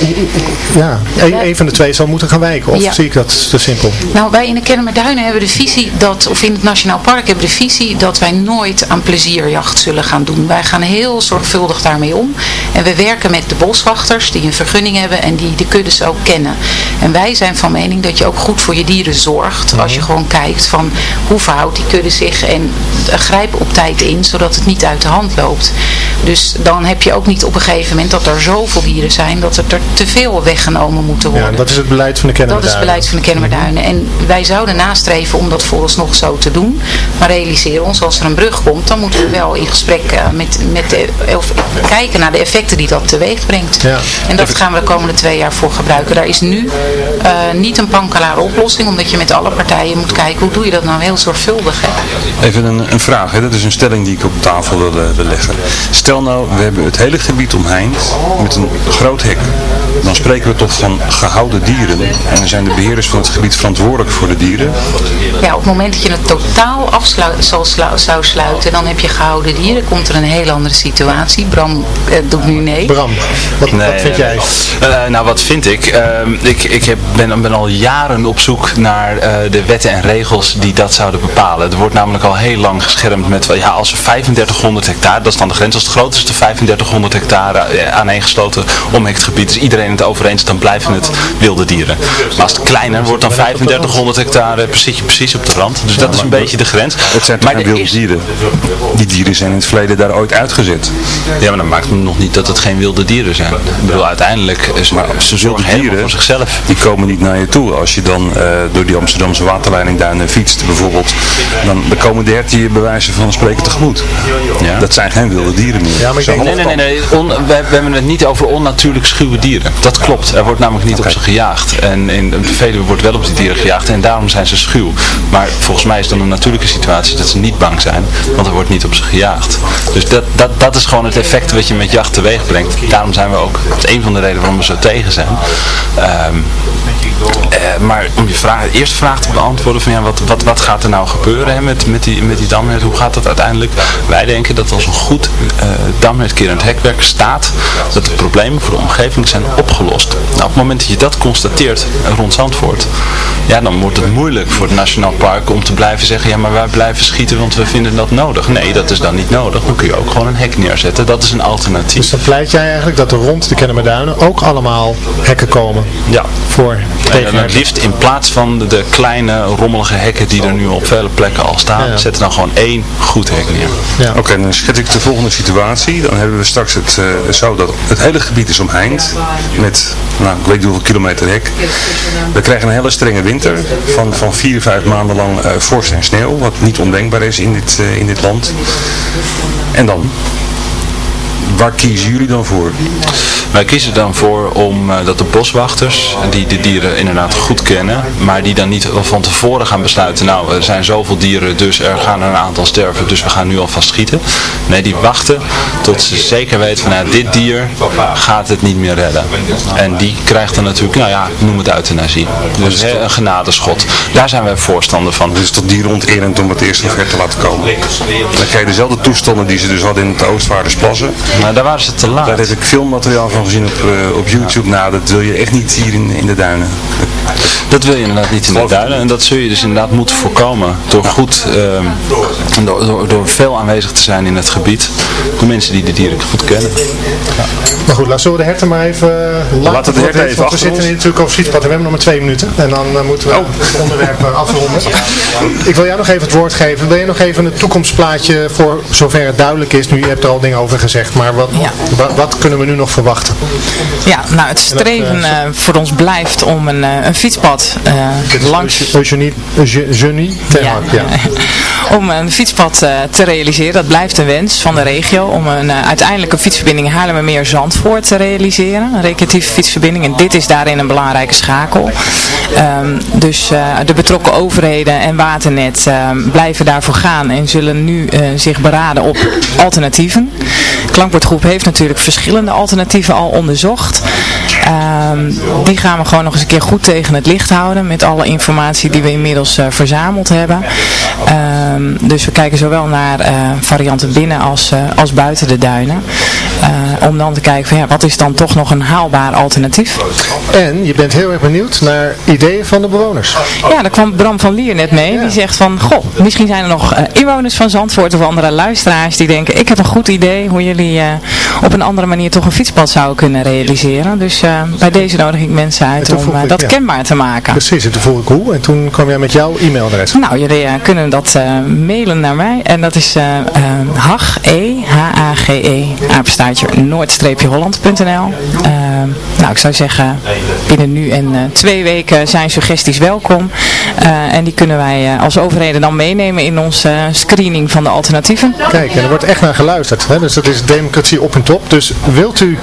ja. Een, van de twee zal moeten gaan wijken. Of zie ik dat te simpel? Nou, wij in de Kennemerduinen hebben de visie dat, of in het Nationaal Park hebben de visie dat wij nooit aan plezierjacht zullen gaan doen. Wij gaan heel zorgvuldig daarmee om. En we werken met de boswachters die een vergunning hebben en die de kuddes ook kennen. En wij zijn van mening dat je ook goed voor je dieren zorgt. Als je mhm. gewoon kijkt van hoe verhoudt die kudde zich en grijp op tijd in zodat het niet uit de hand loopt. Dus dan heb je ook niet op een gegeven moment dat er zoveel dieren zijn dat er te veel weggenomen moeten worden. Ja, dat is het beleid van de Kennemerduinen. Dat is het beleid van de Kennemerduinen. En wij zouden nastreven om dat vooralsnog zo te doen. Maar realiseren ons, als er een brug komt, dan moeten we wel in gesprek uh, met, met de, of, kijken naar de effecten die dat teweeg brengt. Ja. En dat gaan we de komende twee jaar voor gebruiken. Daar is nu uh, niet een pankelare oplossing, omdat je met alle partijen moet kijken hoe doe je dat nou heel zorgvuldig. Hè? Even een, een vraag, hè? dat is een stelling die ik op tafel wil, wil leggen. Stel nou, we hebben het hele gebied omheind met een groot hek. Dan spreken we toch van gehouden dieren. En dan zijn de beheerders van het gebied verantwoordelijk voor de dieren. Ja, op het moment dat je het totaal af zou sluiten, dan heb je gehouden dieren. Komt er een heel andere situatie. Bram eh, doet nu nee. Bram, wat, wat vind jij? Uh, nou, wat vind ik? Uh, ik ik heb, ben, ben, al jaren op zoek naar uh, de wetten en regels die dat zouden bepalen. Er wordt namelijk al heel lang geschermd met, ja, als er 3500 hectare, dat is dan de grens, als het grootste 3500 hectare aaneengesloten omhekt gebied is iedereen het over eens, dan blijven het wilde dieren. Maar als het kleiner wordt dan 3500 hectare, zit je precies op de rand. Dus dat is een beetje de grens. Het zijn maar wilde dieren. Die dieren zijn in het verleden daar ooit uitgezet. Ja, maar dat maakt nog niet dat het geen wilde dieren zijn. Ik bedoel, uiteindelijk, is maar ze zorgen dieren voor zichzelf. Die komen niet naar je toe. Als je dan uh, door die Amsterdamse waterleiding daar fietst bijvoorbeeld, dan, komen de herten je bewijzen van spreken tegemoet. Ja. Dat zijn geen wilde dieren meer. Ja, maar nee, nee, nee, nee. On, we, we, hebben het niet over onnatuurlijk schuwe dieren. Dat klopt. Er wordt namelijk niet okay. op ze gejaagd. En in de Veluwe wordt wel op die dieren gejaagd en daarom zijn ze schuw. Maar volgens mij is dan een natuurlijke situatie dat ze niet bang zijn, want er wordt niet op ze gejaagd. Dus dat, dat, dat is gewoon het effect wat je met jacht teweeg brengt. Daarom zijn we ook, het is een van de redenen waarom we zo tegen zijn. Um, uh, maar om je vraag, eerste vraag te beantwoorden van ja, wat, wat, wat gaat er nou gebeuren hè, met, met die, met die damnet? Hoe gaat dat uiteindelijk? Wij denken dat als een goed uh, damnetkerend hekwerk staat, dat de problemen voor de omgeving zijn opgelost. Nou, op het moment dat je dat constateert rond Zandvoort, ja, dan wordt het moeilijk voor het Nationaal Park om te blijven zeggen, ja, maar wij blijven schieten, want we vinden dat nodig. Nee, dat is dan niet nodig. Dan kun je ook gewoon een hek neerzetten. Dat is een alternatief. Dus dan pleit jij eigenlijk dat er rond de Kennemerduinen ook allemaal hekken komen? Ja. Voor en het liefst in plaats van de kleine rommelige hekken die er nu op vele plekken al staan, ja. zet er dan gewoon één goed hek neer. Ja. Oké, dan schets ik de volgende situatie. Dan hebben we straks het uh, zo dat het hele gebied is omheind met, nou, ik weet niet hoeveel kilometer hek. We krijgen een hele strenge winter van, van vier, vijf maanden lang uh, vorst en sneeuw, wat niet ondenkbaar is in dit, uh, in dit land. En dan? Waar kiezen jullie dan voor? Wij kiezen dan voor om uh, dat de boswachters, die de dieren inderdaad goed kennen, maar die dan niet van tevoren gaan besluiten, nou er zijn zoveel dieren, dus er gaan er een aantal sterven, dus we gaan nu alvast schieten. Nee, die wachten tot ze zeker weten van, nou, dit dier gaat het niet meer redden. En die krijgt dan natuurlijk, nou ja, noem het euthanasie. Dus he, een genadeschot. Daar zijn wij voorstander van. Dus tot dieronterend om het eerst ver te laten komen. Dan krijg je dezelfde toestanden die ze dus hadden in het Oostvaardersplassen. Maar daar waren ze te laat. Daar heb ik filmmateriaal van gezien op, uh, op YouTube. Nou, dat wil je echt niet hier in, in de duinen. Dat wil je inderdaad niet in de duinen. En dat zul je dus inderdaad moeten voorkomen. Door goed uh, door, door, veel aanwezig te zijn in het gebied. De mensen die de dieren goed kennen. Ja. Maar goed, laten we de herten maar even laten. Laten de herten even We zitten hier natuurlijk over fietspad en we hebben nog maar twee minuten. En dan uh, moeten we oh. het onderwerp uh, afronden. Ik wil jou nog even het woord geven. Wil je nog even een toekomstplaatje voor zover het duidelijk is? Nu, je hebt er al dingen over gezegd. Maar wat, ja. wat, wat, kunnen we nu nog verwachten? Ja, nou het streven dat, uh, voor ons blijft om een, een fietspad langs... Eugenie, Eugenie ja. ja. [laughs] om een fietspad te realiseren. Dat blijft een wens van de regio. Om een uiteindelijke fietsverbinding Haarlemmermeer-Zandvoort te realiseren. Een recreatieve fietsverbinding. En dit is daarin een belangrijke schakel. Um, dus de betrokken overheden en Waternet uh, blijven daarvoor gaan en zullen nu zich beraden op alternatieven. Klankbordgroep heeft natuurlijk verschillende alternatieven al onderzocht. Um, die gaan we gewoon nog eens een keer goed tegen het licht houden met alle informatie die we inmiddels verzameld hebben. Um, dus we kijken zowel naar varianten binnen als, als buiten de duinen. om dan te kijken van ja, wat is dan toch nog een haalbaar alternatief. En je bent heel erg benieuwd naar ideeën van de bewoners. Ja, daar kwam Bram van Lier net mee. Die zegt van, goh, misschien zijn er nog inwoners van Zandvoort of andere luisteraars die denken, ik heb een goed idee hoe jullie op een andere manier toch een fietspad zouden kunnen realiseren. Dus uh, bij deze nodig ik mensen uit om ik, dat ja. kenbaar te maken. Precies, en toen vroeg ik hoe. En toen kwam jij met jouw e-mailadres. Nou, jullie kunnen dat mailen naar mij. En dat is hag, e, H-A-G-E, apenstaartje, noord-holland.nl. nou, ik zou zeggen, binnen nu en twee weken zijn suggesties welkom. En die kunnen wij als overheden dan meenemen in onze screening van de alternatieven. Kijk, en er wordt echt naar geluisterd. Hè? Dus dat is democratie op en top. Dus wilt u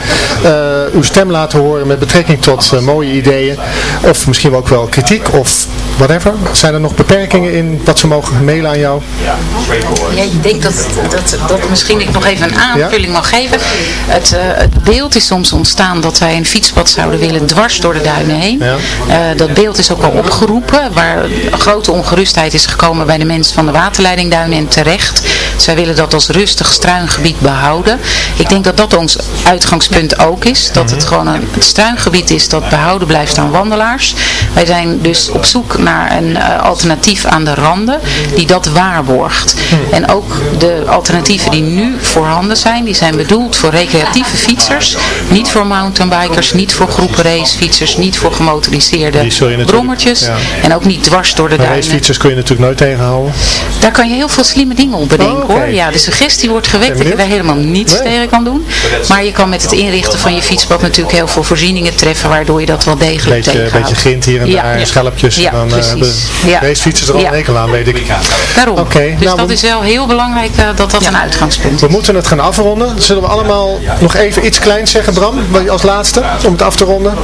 uw stem laten horen met betrekking tot mooie ideeën, of misschien ook wel kritiek, of whatever. Zijn er nog beperkingen in wat ze mogen mailen aan jou? Ja, ik denk dat, dat, dat misschien ik nog even een aanvulling ja? mag geven. Het, het, beeld is soms ontstaan dat wij een fietspad zouden willen dwars door de duinen heen. Ja. dat beeld is ook al opgeroepen, waar grote ongerustheid is gekomen bij de mensen van de waterleidingduinen en terecht. Zij willen dat als rustig struingebied behouden. Ik denk dat dat ons uitgangspunt ook is, dat het gewoon een struingebied is dat behouden blijft aan wandelaars. Wij zijn dus op zoek naar een uh, alternatief aan de randen die dat waarborgt. En ook de alternatieven die nu voorhanden zijn, die zijn bedoeld voor recreatieve fietsers, niet voor mountainbikers, niet voor groepen racefietsers, niet voor gemotoriseerde brommertjes. Ja. En ook niet dwars door de duinen. racefietsers kun je natuurlijk nooit tegenhouden. Daar kan je heel veel slimme dingen op bedenken oh, okay. hoor. Ja, de suggestie wordt gewekt dat je daar helemaal niets nee. tegen kan doen. Maar je kan met het inrichten van je fietspad natuurlijk heel veel voorzieningen treffen waardoor je dat dat degelijk beetje, tegenhoudt. Beetje grind hier en ja. daar, ja. schelpjes. Ja, dan, precies. Uh, de ja. racefietsers er al een enkel aan, weet ik. Daarom. Okay, dus nou, dat is wel heel belangrijk uh, dat dat een uitgangspunt is. We moeten het gaan afronden. Zullen we allemaal nog even iets kleins zeggen, Bram, als laatste, om het af te ronden?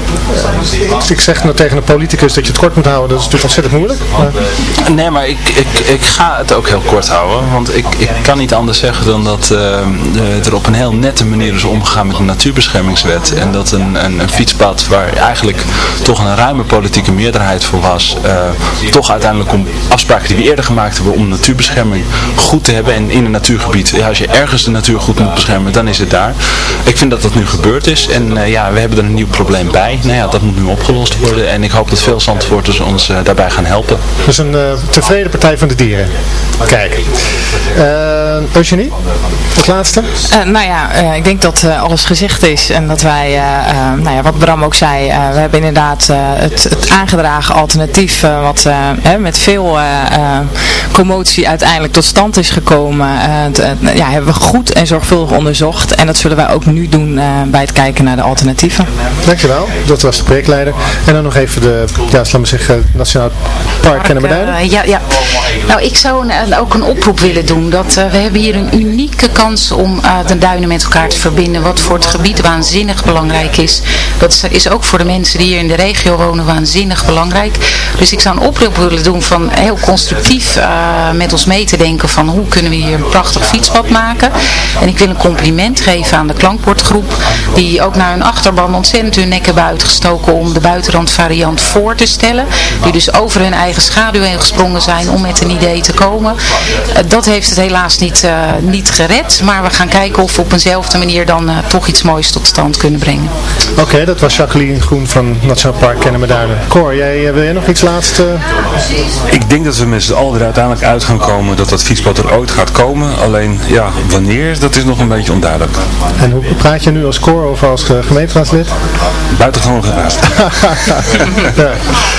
Uh, ik zeg nou tegen een politicus dat je het kort moet houden, dat is natuurlijk ontzettend moeilijk. Maar... Nee, maar ik, ik, ik ga het ook heel kort houden, want ik, ik kan niet anders zeggen dan dat uh, er op een heel nette manier is omgegaan met de natuurbeschermingswet en dat een, een, een fietspad waar eigenlijk toch een ruime politieke meerderheid voor was, uh, toch uiteindelijk om afspraken die we eerder gemaakt hebben om natuurbescherming goed te hebben en in een natuurgebied, ja, als je ergens de natuur goed moet beschermen, dan is het daar. Ik vind dat dat nu gebeurd is en uh, ja, we hebben er een nieuw probleem bij. Nou ja, dat moet nu opgelost worden en ik hoop dat veel zandvoorters ons uh, daarbij gaan helpen. Dus een tevreden partij van de dieren. Kijk. Eugenie, het laatste? nou ja, ik denk dat alles gezegd is en dat wij, nou ja, wat Bram ook zei, we hebben inderdaad het, het, aangedragen alternatief wat hè, met veel commotie uiteindelijk tot stand is gekomen. Het, ja, hebben we goed en zorgvuldig onderzocht en dat zullen wij ook nu doen bij het kijken naar de alternatieven. Dankjewel, dat was de projectleider. En dan nog even de, ja, laten we zeggen, Nationaal Park Kennemerduinen. ja, ja. Nou, ik zou een, ook een oproep willen doen. Dat, uh, we hebben hier een unieke kans om uh, de duinen met elkaar te verbinden. Wat voor het gebied waanzinnig belangrijk is. Dat is, ook voor de mensen die hier in de regio wonen waanzinnig belangrijk. Dus ik zou een oproep willen doen van heel constructief uh, met ons mee te denken van hoe kunnen we hier een prachtig fietspad maken. En ik wil een compliment geven aan de klankbordgroep. Die ook naar hun achterban ontzettend hun nek hebben uitgestoken om de buitenrandvariant voor te stellen. Die dus over hun eigen schaduw heen gesprongen zijn om met een idee te komen. Uh, dat heeft het helaas niet, uh, niet gered. Maar we gaan kijken of we op eenzelfde manier dan toch iets moois tot stand kunnen brengen. Oké, dat was Jacqueline Groen van Nationaal Park Kennemerduinen. Cor, jij, wil jij nog iets laatst? Ik denk dat we met z'n allen er uiteindelijk uit gaan komen dat dat fietspad er ooit gaat komen. Alleen, ja, wanneer, dat is nog een beetje onduidelijk. En hoe praat je nu als Cor of als gemeenteraadslid? Buitengewoon geraad. [laughs] ja,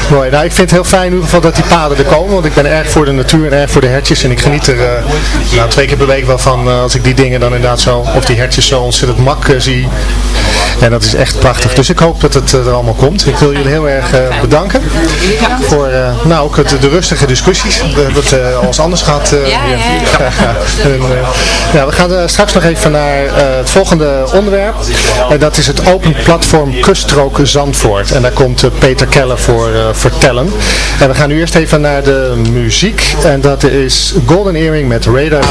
mooi. Nou, ik vind het heel fijn in ieder geval dat die paden er komen, want ik ben erg voor de natuur en erg voor de hertjes. En ik geniet er uh, nou, twee keer per week wel van uh, als ik die dingen dan inderdaad zo, of die hertjes zo ontzettend mak uh, zie. En dat is echt prachtig. Dus ik hoop dat het er allemaal komt. Ik wil jullie heel erg bedanken voor nou, ook het, de rustige discussies. We hebben het al eens anders gehad. ja, ja, en, ja, we gaan straks nog even naar het volgende onderwerp. En dat is het Open Platform Kuststrook Zandvoort. En daar komt Peter Keller voor vertellen. En we gaan nu eerst even naar de muziek. En dat is Golden Earring met Radar.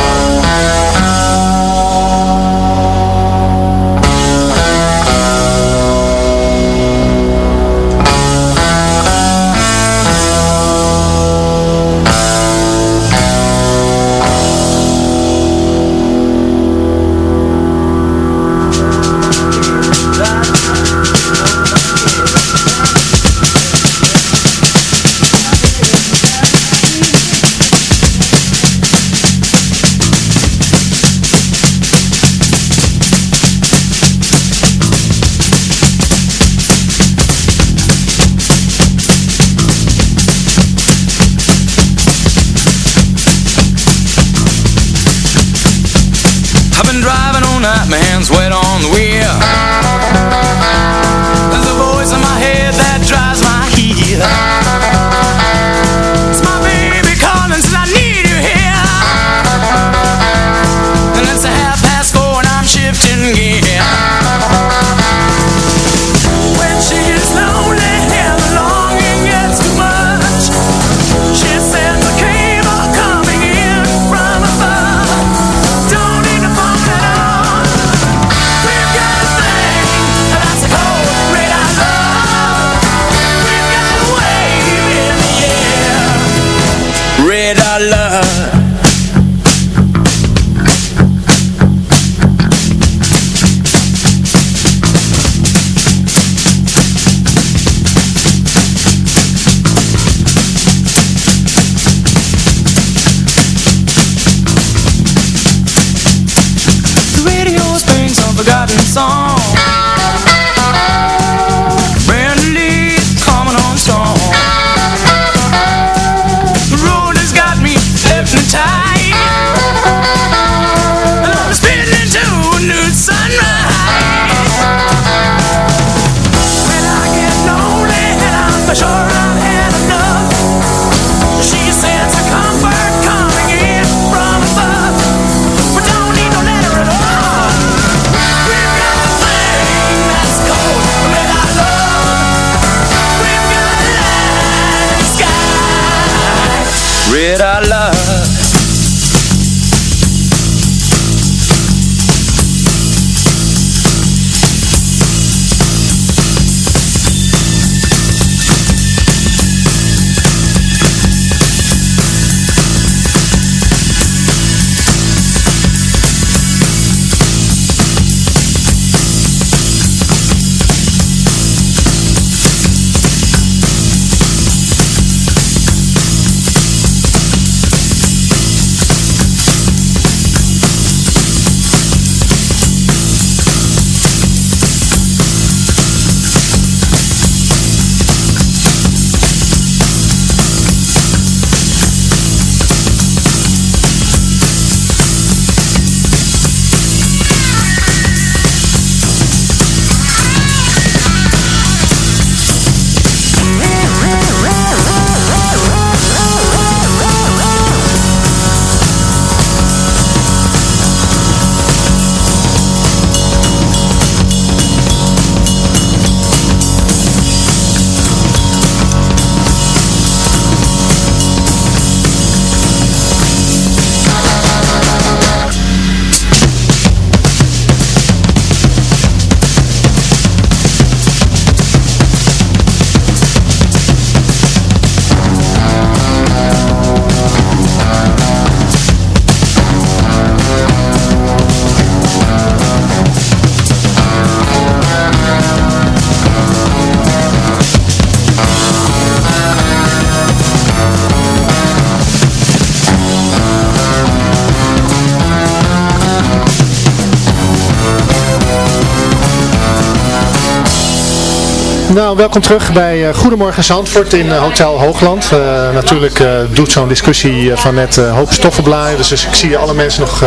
Nou, welkom terug bij uh, Goedemorgen Zandvoort in uh, Hotel Hoogland. Uh, natuurlijk doet zo'n discussie van net hoop stoffen Dus, ik zie alle mensen nog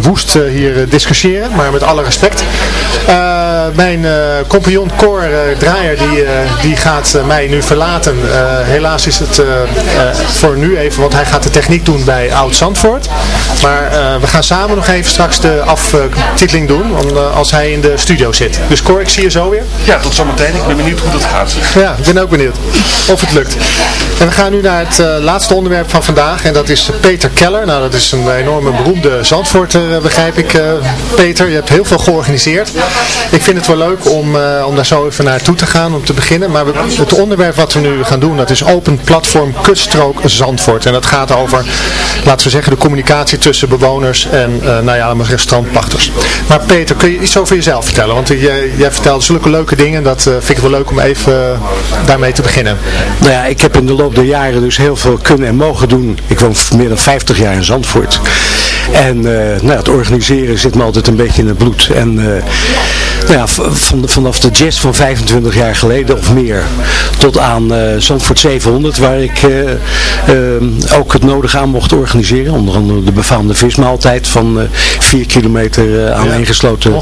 woest hier discussiëren, maar met alle respect. mijn compagnon Cor Draaier die, die gaat mij nu verlaten. helaas is het voor nu even, want hij gaat de techniek doen bij Oud Zandvoort. Maar we gaan samen nog even straks de aftiteling doen, als hij in de studio zit. Dus Cor, ik zie je zo weer. Ja, tot zometeen. Ik ben benieuwd hoe dat gaat. Ja, ik ben ook benieuwd of het lukt. En we gaan nu naar het uh, laatste onderwerp van vandaag. En dat is Peter Keller. Nou, dat is een enorme beroemde Zandvoorter, uh, begrijp ik. Uh, Peter, je hebt heel veel georganiseerd. Ik vind het wel leuk om, om daar zo even naartoe te gaan, om te beginnen. Maar het onderwerp wat we nu gaan doen, dat is Open Platform Kuststrook Zandvoort. En dat gaat over, laten we zeggen, de communicatie tussen bewoners en, nou ja, maar strandpachters. Maar Peter, kun je iets over jezelf vertellen? Want jij, jij vertelt zulke leuke dingen, dat vind ik wel leuk om even eh, daarmee te beginnen. Nou ja, ik heb in de loop der jaren dus heel veel kunnen en mogen doen. Ik woon meer dan 50 jaar in Zandvoort. En uh, nou, het organiseren zit me altijd een beetje in het bloed. En uh, nou ja, van, vanaf de jazz van 25 jaar geleden of meer tot aan uh, Zandvoort 700 waar ik ook het nodige aan mocht organiseren. Onder andere de befaamde vismaaltijd van 4 kilometer aaneengesloten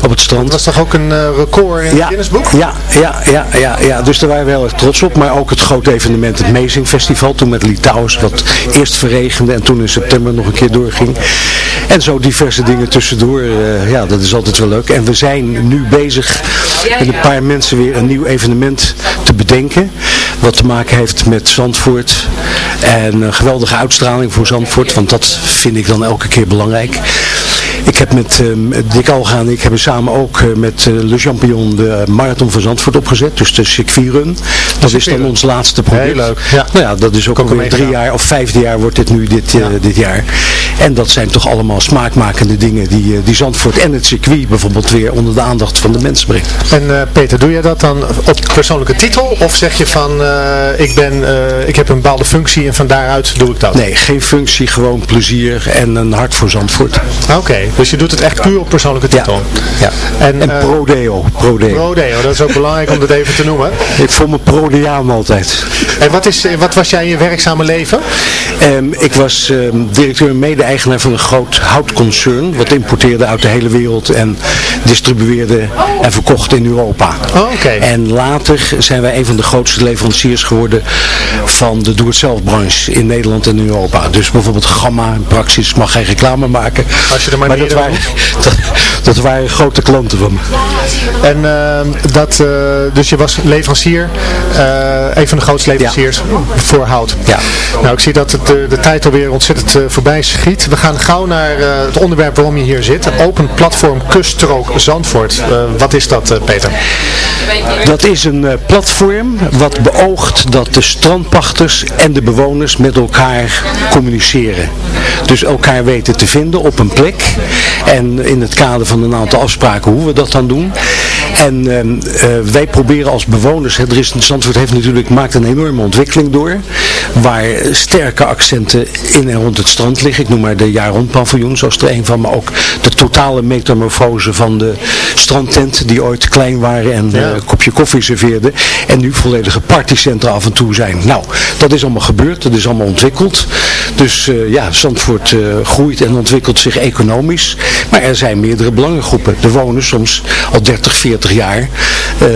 op het strand. Dat was toch ook een record in ja, het boek? Ja, ja, ja, ja, ja, dus daar waren we heel erg trots op. Maar ook het grote evenement, het Amazing Festival, toen met Litouwers, wat eerst verregende en toen in september nog een keer doorging. En zo diverse dingen tussendoor. Uh, ja, dat is altijd wel leuk. En we zijn nu bezig met een paar mensen weer een nieuw evenement te bedenken. Wat te maken heeft met Zandvoort. En een geweldige uitstraling voor Zandvoort. Want dat vind ik dan elke keer belangrijk. Ik heb met uh, Dick Alga en ik hebben samen ook uh, met uh, Le Champion de Marathon van Zandvoort opgezet. Dus de circuitrun. Dat is dan ons laatste project. Heel leuk. Ja. Nou ja, dat is ook alweer drie jaar of vijfde jaar wordt dit nu dit, ja. dit jaar. En dat zijn toch allemaal smaakmakende dingen die, die Zandvoort en het circuit bijvoorbeeld weer onder de aandacht van de mensen brengt. En Peter, doe jij dat dan op persoonlijke titel? Of zeg je van ik, ben, ik heb een bepaalde functie en van daaruit doe ik dat? Nee, geen functie, gewoon plezier en een hart voor Zandvoort. Oké. Dus je doet het echt puur op persoonlijke titel? Ja. En, en uh, prodeo, prodeo. Prodeo, dat is ook belangrijk om dat even te noemen. Ik voel me prodeaan altijd. En wat, is, wat was jij in je werkzame leven? Um, ik was um, directeur en mede-eigenaar van een groot houtconcern. Wat importeerde uit de hele wereld en distribueerde en verkocht in Europa. Oh, okay. En later zijn wij een van de grootste leveranciers geworden van de doe-het-zelf-branche in Nederland en Europa. Dus bijvoorbeeld Gamma, Praxis mag geen reclame maken. Als je er maar, maar dat waren, [laughs] dat, dat, waren grote klanten van me. En uh, dat, uh, dus je was leverancier, uh, een van de grootste leveranciers ja. voor hout. Ja. Nou, ik zie dat het, de, de tijd alweer ontzettend uh, voorbij schiet. We gaan gauw naar het onderwerp waarom je hier zit. Open platform Kuststrook Zandvoort. wat is dat, Peter? Dat is een platform wat beoogt dat de strandpachters en de bewoners met elkaar communiceren. Dus elkaar weten te vinden op een plek. En in het kader van een aantal afspraken hoe we dat dan doen. En uh, wij proberen als bewoners, hè, er is, Zandvoort heeft natuurlijk, maakt een enorme ontwikkeling door. Waar sterke accenten in en rond het strand liggen. Ik noem maar de jaar rond paviljoen, zoals er een van. Maar ook de totale metamorfose van de strandtent. Die ooit klein waren en ja. uh, een kopje koffie serveerden. En nu volledige partycentra af en toe zijn. Nou, dat is allemaal gebeurd. Dat is allemaal ontwikkeld. Dus uh, ja, Zandvoort groeit en ontwikkelt zich economisch. Maar er zijn meerdere belangengroepen. Er wonen soms al 30, 40 jaar uh,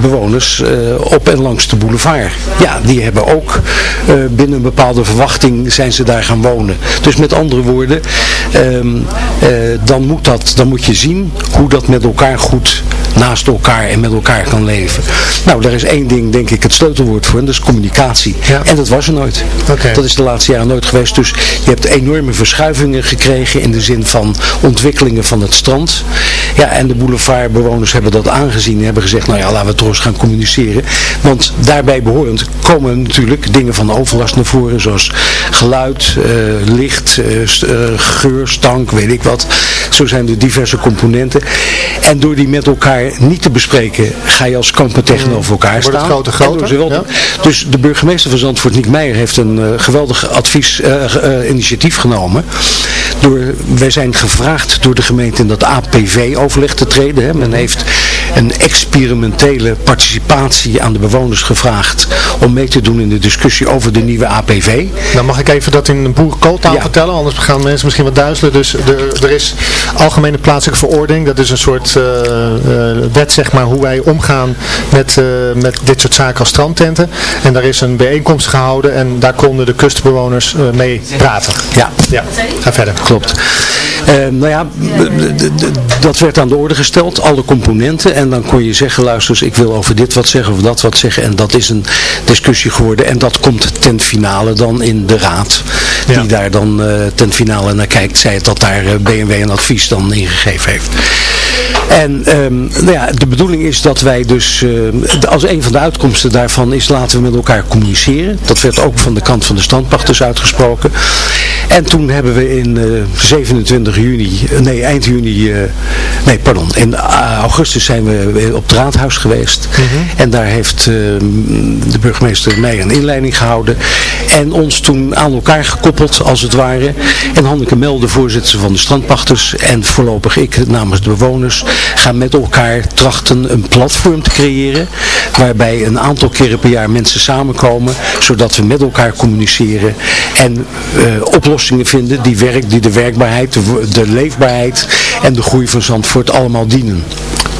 bewoners uh, op en langs de boulevard. Ja, die hebben ook uh, binnen een bepaalde verwachting zijn ze daar gaan wonen. Dus met andere woorden, um, dan, moet dat, dan moet je zien hoe dat met elkaar goed naast elkaar en met elkaar kan leven. Nou, daar is één ding denk ik het sleutelwoord voor en dat is communicatie. Ja. En dat was er nooit. Okay. Dat is de laatste jaren nooit geweest. Dus je hebt enorme verschuivingen gekregen in de zin van ontwikkelingen van het strand. Ja, en de boulevardbewoners hebben dat aangezien en hebben gezegd, nou ja, laten we toch eens gaan communiceren. Want daarbij behorend komen natuurlijk dingen van de overlast naar voren, zoals geluid, uh, licht, uh, geur, stank, weet ik wat. Zo zijn er diverse componenten. En door die met elkaar niet te bespreken, ga je als kampen tegenover elkaar staan. Wordt het groter, groter? Ja. Dus de burgemeester van Zandvoort, Niek Meijer, heeft een uh, geweldig advies, initiatief genomen. Door, wij zijn gevraagd door de gemeente in dat APV-overleg te treden. Hè. Men heeft een experimentele participatie aan de bewoners gevraagd om mee te doen in de discussie over de nieuwe APV. Dan mag ik even dat in een boerenkooltaal ja. vertellen, anders gaan mensen misschien wat duizelen. Dus de, er is algemene plaatselijke verordening, dat is een soort uh, wet zeg maar hoe wij omgaan met, uh, met dit soort zaken als strandtenten. En daar is een bijeenkomst gehouden en daar konden de kustbewoners mee praten. Ja. ja, ga verder. Klopt. Nou ja, dat werd aan de orde gesteld, alle componenten. En dan kon je zeggen, luister ik wil over dit wat zeggen of dat wat zeggen. En dat is een discussie geworden. En dat komt ten finale dan in de raad. Die daar dan uh, ten finale naar kijkt. Zij het dat daar eh, BMW een advies dan ingegeven heeft. En um, nou ja, de bedoeling is dat wij dus, uh, als een van de uitkomsten daarvan is, laten we met elkaar communiceren. Dat werd ook van de kant van de standpachters uitgesproken. En toen hebben we in uh, 27 juni, nee eind juni, nee pardon, in augustus zijn we op het raadhuis geweest. Mm -hmm. En daar heeft de burgemeester mij een inleiding gehouden. En ons toen aan elkaar gekoppeld, als het ware. En Hanneke Mel, de voorzitter van de strandpachters. En voorlopig ik namens de bewoners. Gaan met elkaar trachten een platform te creëren. Waarbij een aantal keren per jaar mensen samenkomen. Zodat we met elkaar communiceren. En uh, oplossingen vinden die, werk, die de werkbaarheid, de, de leefbaarheid en de groei van Zandvoort allemaal dienen.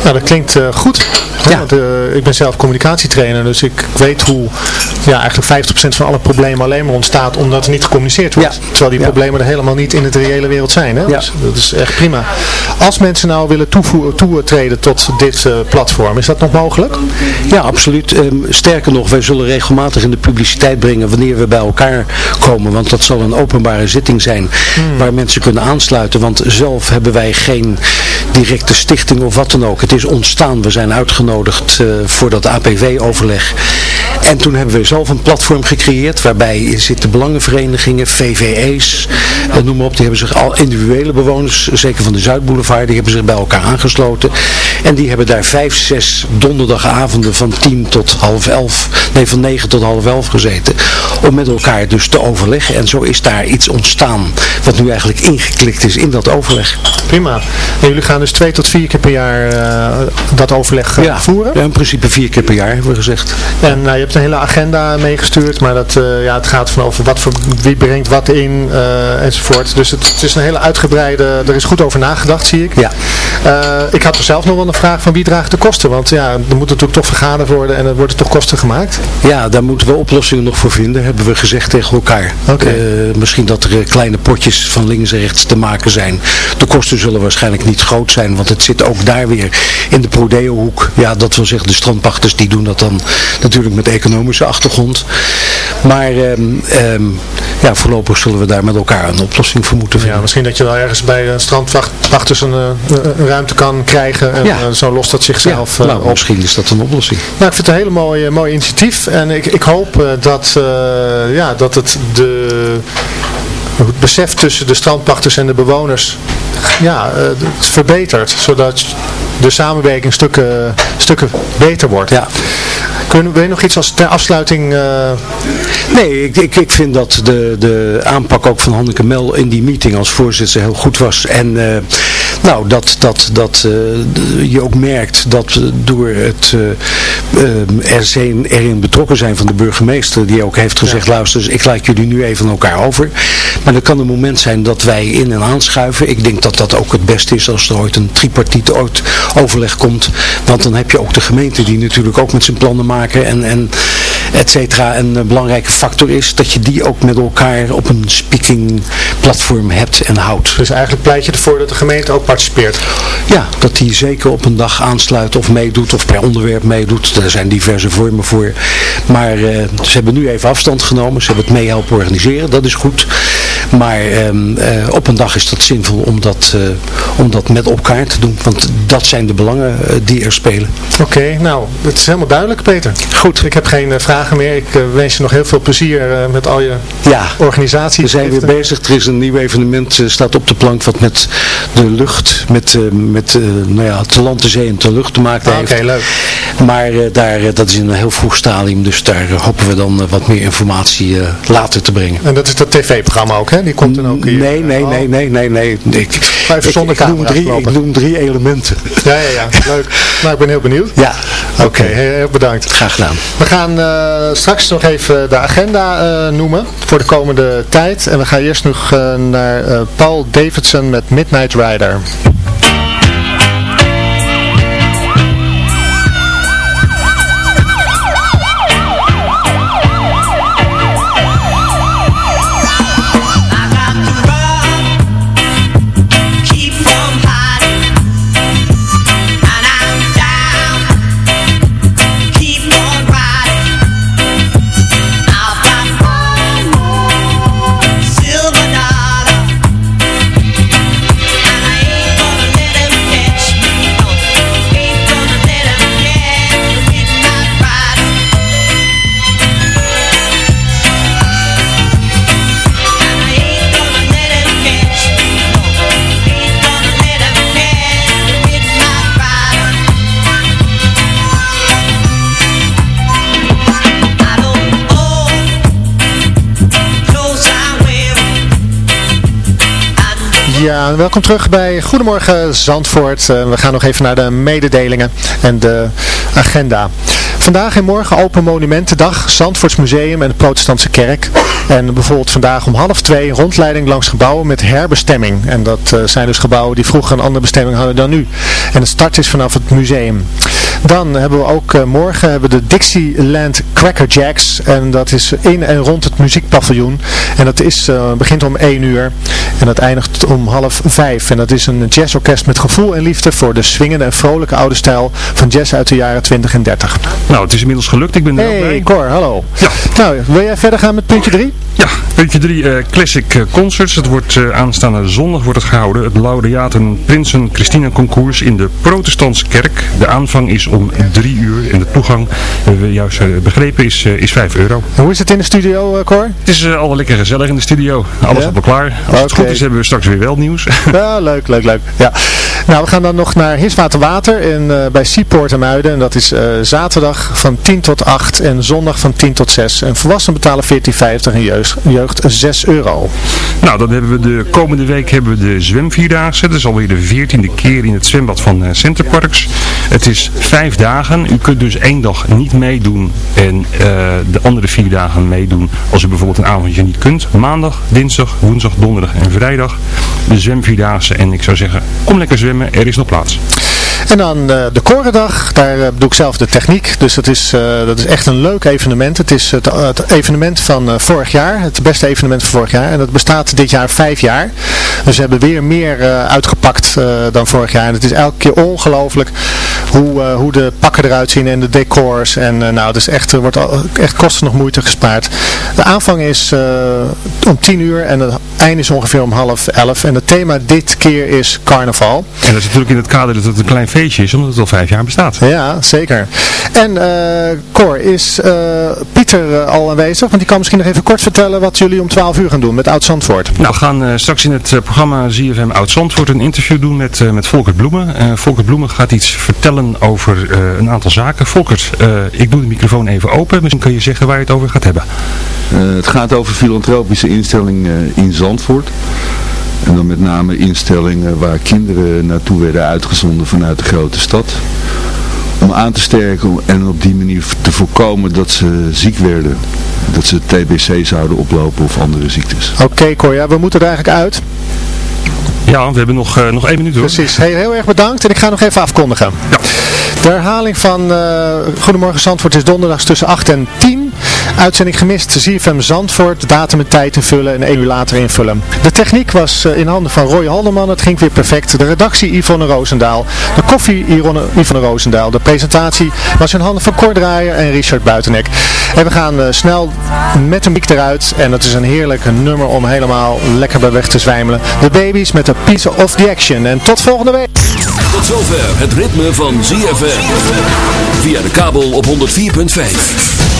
Nou, dat klinkt uh, goed. Ja. Want, uh, ik ben zelf communicatietrainer, dus ik weet hoe ja, eigenlijk 50% van alle problemen alleen maar ontstaat omdat er niet gecommuniceerd wordt. Ja. Terwijl die problemen er helemaal niet in de reële wereld zijn. Hè? Dus dat is echt prima. Als mensen nou willen toetreden tot dit uh, platform, is dat nog mogelijk? Ja, absoluut. Um, sterker nog, wij zullen regelmatig in de publiciteit brengen wanneer we bij elkaar komen. Want dat zal een openbare zitting zijn hmm. waar mensen kunnen aansluiten. Want zelf hebben wij geen directe stichting of wat dan ook. Het is ontstaan. We zijn uitgenodigd uh, voor dat APV-overleg. En toen hebben we zelf een platform gecreëerd waarbij zitten belangenverenigingen, VVE's, uh, noem maar op. Die hebben zich al individuele bewoners, zeker van de Zuidboulevard, die hebben zich bij elkaar aangesloten. En die hebben daar vijf, zes donderdagavonden van tien tot half elf, nee van negen tot half elf gezeten. Om met elkaar dus te overleggen. En zo is daar iets ontstaan wat nu eigenlijk ingeklikt is in dat overleg. Prima. En jullie gaan dus twee tot vier keer per jaar uh, dat overleg uh, ja, voeren? Ja, in principe vier keer per jaar hebben we gezegd. En uh, je hebt een hele agenda meegestuurd, maar dat, ja, het gaat van over wat voor, wie brengt wat in enzovoort. Dus het, het, is een hele uitgebreide, er is goed over nagedacht zie ik. Ja. ik had er zelf nog wel een vraag van wie draagt de kosten? Want ja, er moet natuurlijk toch vergaderd worden en er worden toch kosten gemaakt? Ja, daar moeten we oplossingen nog voor vinden, hebben we gezegd tegen elkaar. Okay. misschien dat er kleine potjes van links en rechts te maken zijn. De kosten zullen waarschijnlijk niet groot zijn, want het zit ook daar weer in de Prodeo-hoek. Ja, dat wil zeggen, de strandpachters die doen dat dan natuurlijk met economische achtergrond. Maar um, um, ja, voorlopig zullen we daar met elkaar een oplossing voor moeten vinden. Ja, misschien dat je wel ergens bij strandpachters een, een, ruimte kan krijgen en ja. zo lost dat zichzelf ja, nou, op. Misschien is dat een oplossing. Nou, ik vind het een hele mooie, mooi initiatief en ik, ik hoop dat, uh, ja, dat het de het besef tussen de strandpachters en de bewoners ja, uh, verbetert, zodat de samenwerking stukken, stukken beter wordt. Ja. Kun, wil je nog iets als ter afsluiting? Uh... Nee, ik, ik, ik vind dat de, de aanpak ook van Hanneke Mel in die meeting als voorzitter heel goed was. En uh, nou, dat, dat, dat uh, je ook merkt dat door het er zijn, erin betrokken zijn van de burgemeester, die ook heeft gezegd, ja. luister, ik laat jullie nu even aan elkaar over. Maar er kan een moment zijn dat wij in en aanschuiven. Ik denk dat dat ook het beste is als er ooit een tripartite ooit overleg komt. Want dan heb je ook de gemeente die natuurlijk ook met zijn plannen maken en, en et cetera. Een belangrijke factor is dat je die ook met elkaar op een speaking platform hebt en houdt. Dus eigenlijk pleit je ervoor dat de gemeente ook participeert? Ja, dat die zeker op een dag aansluit of meedoet of per onderwerp meedoet. Er zijn diverse vormen voor. Maar uh, ze hebben nu even afstand genomen. Ze hebben het mee helpen organiseren. Dat is goed. Maar um, uh, op een dag is dat zinvol om dat, uh, om dat met elkaar te doen. Want dat zijn de belangen die er spelen. Oké, okay, nou, het is helemaal duidelijk Peter. Goed. Ik heb geen vragen meer. Ik wens je nog heel veel plezier met al je ja, organisaties. We zijn weer bezig. Er is een nieuw evenement staat op de plank wat met de lucht, met, met nou ja, te land, te zee en te lucht te maken ah, heeft. Oké, leuk. Maar daar, dat is in een heel vroeg stadium. Dus daar hopen we dan wat meer informatie later te brengen. En dat is dat tv-programma ook, hè? hè? Die komt dan ook hier. Nee, nee, nee, nee, nee, nee. Ik, Even zonder ik, noem drie, ik noem drie elementen. Ja, ja, ja. Leuk. [laughs] Nou, ik ben heel benieuwd. Ja. Oké, heel, bedankt. Graag gedaan. We gaan straks nog even de agenda noemen voor de komende tijd. En we gaan eerst nog naar Paul Davidson met Midnight Rider. Ja, welkom terug bij Goedemorgen Zandvoort. Uh, we gaan nog even naar de mededelingen en de agenda. Vandaag en morgen Open Monumentendag, Zandvoorts Museum en de Protestantse Kerk. En bijvoorbeeld vandaag om half twee rondleiding langs gebouwen met herbestemming. En dat uh, zijn dus gebouwen die vroeger een andere bestemming hadden dan nu. En de start is vanaf het museum. Dan hebben we ook uh, morgen hebben we de Dixieland Cracker Jacks. En dat is in en rond het muziekpaviljoen. En dat is, uh, begint om 1 uur. En dat eindigt om half 5. En dat is een jazzorkest met gevoel en liefde voor de swingende en vrolijke oude stijl van jazz uit de jaren 20 en 30. Nou, het is inmiddels gelukt. Ik ben er hey. Cor, hallo. Ja. Nou, wil jij verder gaan met puntje 3? Ja, puntje 3, uh, Classic Concerts. Het wordt uh, aanstaande zondag wordt het gehouden. Het laureaten Prinsen Christina Concours in de Protestantse Kerk. De aanvang is om 3 uur en de toegang, hebben we juist begrepen, is, is 5 euro. Hoe is het in de studio, Cor? Het is al lekker gezellig in de studio. Alles ja? al klaar. Als okay. het goed is hebben we straks weer wel nieuws. [laughs] Ja, leuk, leuk, leuk. Ja. Nou, we gaan dan nog naar Hiswater Water in, bij Seaport en Muiden. En dat is zaterdag van 10 tot 8 en zondag van 10 tot 6. En volwassenen betalen 14,50 en jeugd, jeugd 6 euro. Nou, dan hebben we de komende week hebben we de zwemvierdaagse. Dat is alweer de veertiende keer in het zwembad van uh, Centerparks. Het is vijf dagen. U kunt dus één dag niet meedoen en uh, de andere vier dagen meedoen als u bijvoorbeeld een avondje niet kunt. Maandag, dinsdag, woensdag, donderdag en vrijdag. De zwemvierdaagse. En ik zou zeggen, kom lekker zwemmen. Er is nog plaats. En dan uh, de Korendag, daar uh, doe ik zelf de techniek. Dus dat is, uh, dat is echt een leuk evenement. Het is het, evenement van vorig jaar, het beste evenement van vorig jaar. En dat bestaat dit jaar vijf jaar. Dus we hebben weer meer uitgepakt dan vorig jaar. En het is elke keer ongelooflijk hoe, hoe de pakken eruit zien en de decors. En nou, het is echt, er wordt echt kosten nog moeite gespaard. De aanvang is om tien uur en het einde is ongeveer om half elf. En het thema dit keer is carnaval. En dat is natuurlijk in het kader dat het een klein feestje is, omdat het al vijf jaar bestaat. Ja, zeker. En uh, Cor, is uh, Pieter uh, al aanwezig? Want die kan misschien nog even kort vertellen wat jullie om 12 uur gaan doen met Oud Zandvoort. Nou, we gaan straks in het programma ZFM Oud Zandvoort een interview doen met, met Volkert Bloemen. Volkert Bloemen gaat iets vertellen over een aantal zaken. Volkert, ik doe de microfoon even open. Misschien kun je zeggen waar je het over gaat hebben. het gaat over filantropische instellingen in Zandvoort. En dan met name instellingen waar kinderen naartoe werden uitgezonden vanuit de grote stad. Om aan te sterken en op die manier te voorkomen dat ze ziek werden. Dat ze TBC zouden oplopen of andere ziektes. Oké okay, Cor, ja, we moeten er eigenlijk uit. Ja, we hebben nog, uh, nog één minuut hoor. Precies. Heel, heel erg bedankt en ik ga nog even afkondigen. Ja. De herhaling van uh, Goedemorgen Zandvoort is donderdags tussen 8 en 10. Uitzending gemist, ZFM Zandvoort, datum en tijd invullen en één uur later invullen. De techniek was uh, in handen van Roy Haldeman, het ging weer perfect. De redactie Yvonne Roosendaal, de koffie Yvonne, Roosendaal. De presentatie was in handen van Cor Draaier en Richard Buitenek. En we gaan uh, snel met een mic eruit en dat is een heerlijk nummer om helemaal lekker bij weg te zwijmelen. De babies met de piece of the action. En tot volgende week. Tot zover het ritme van ZFM. Via de kabel op 104.5.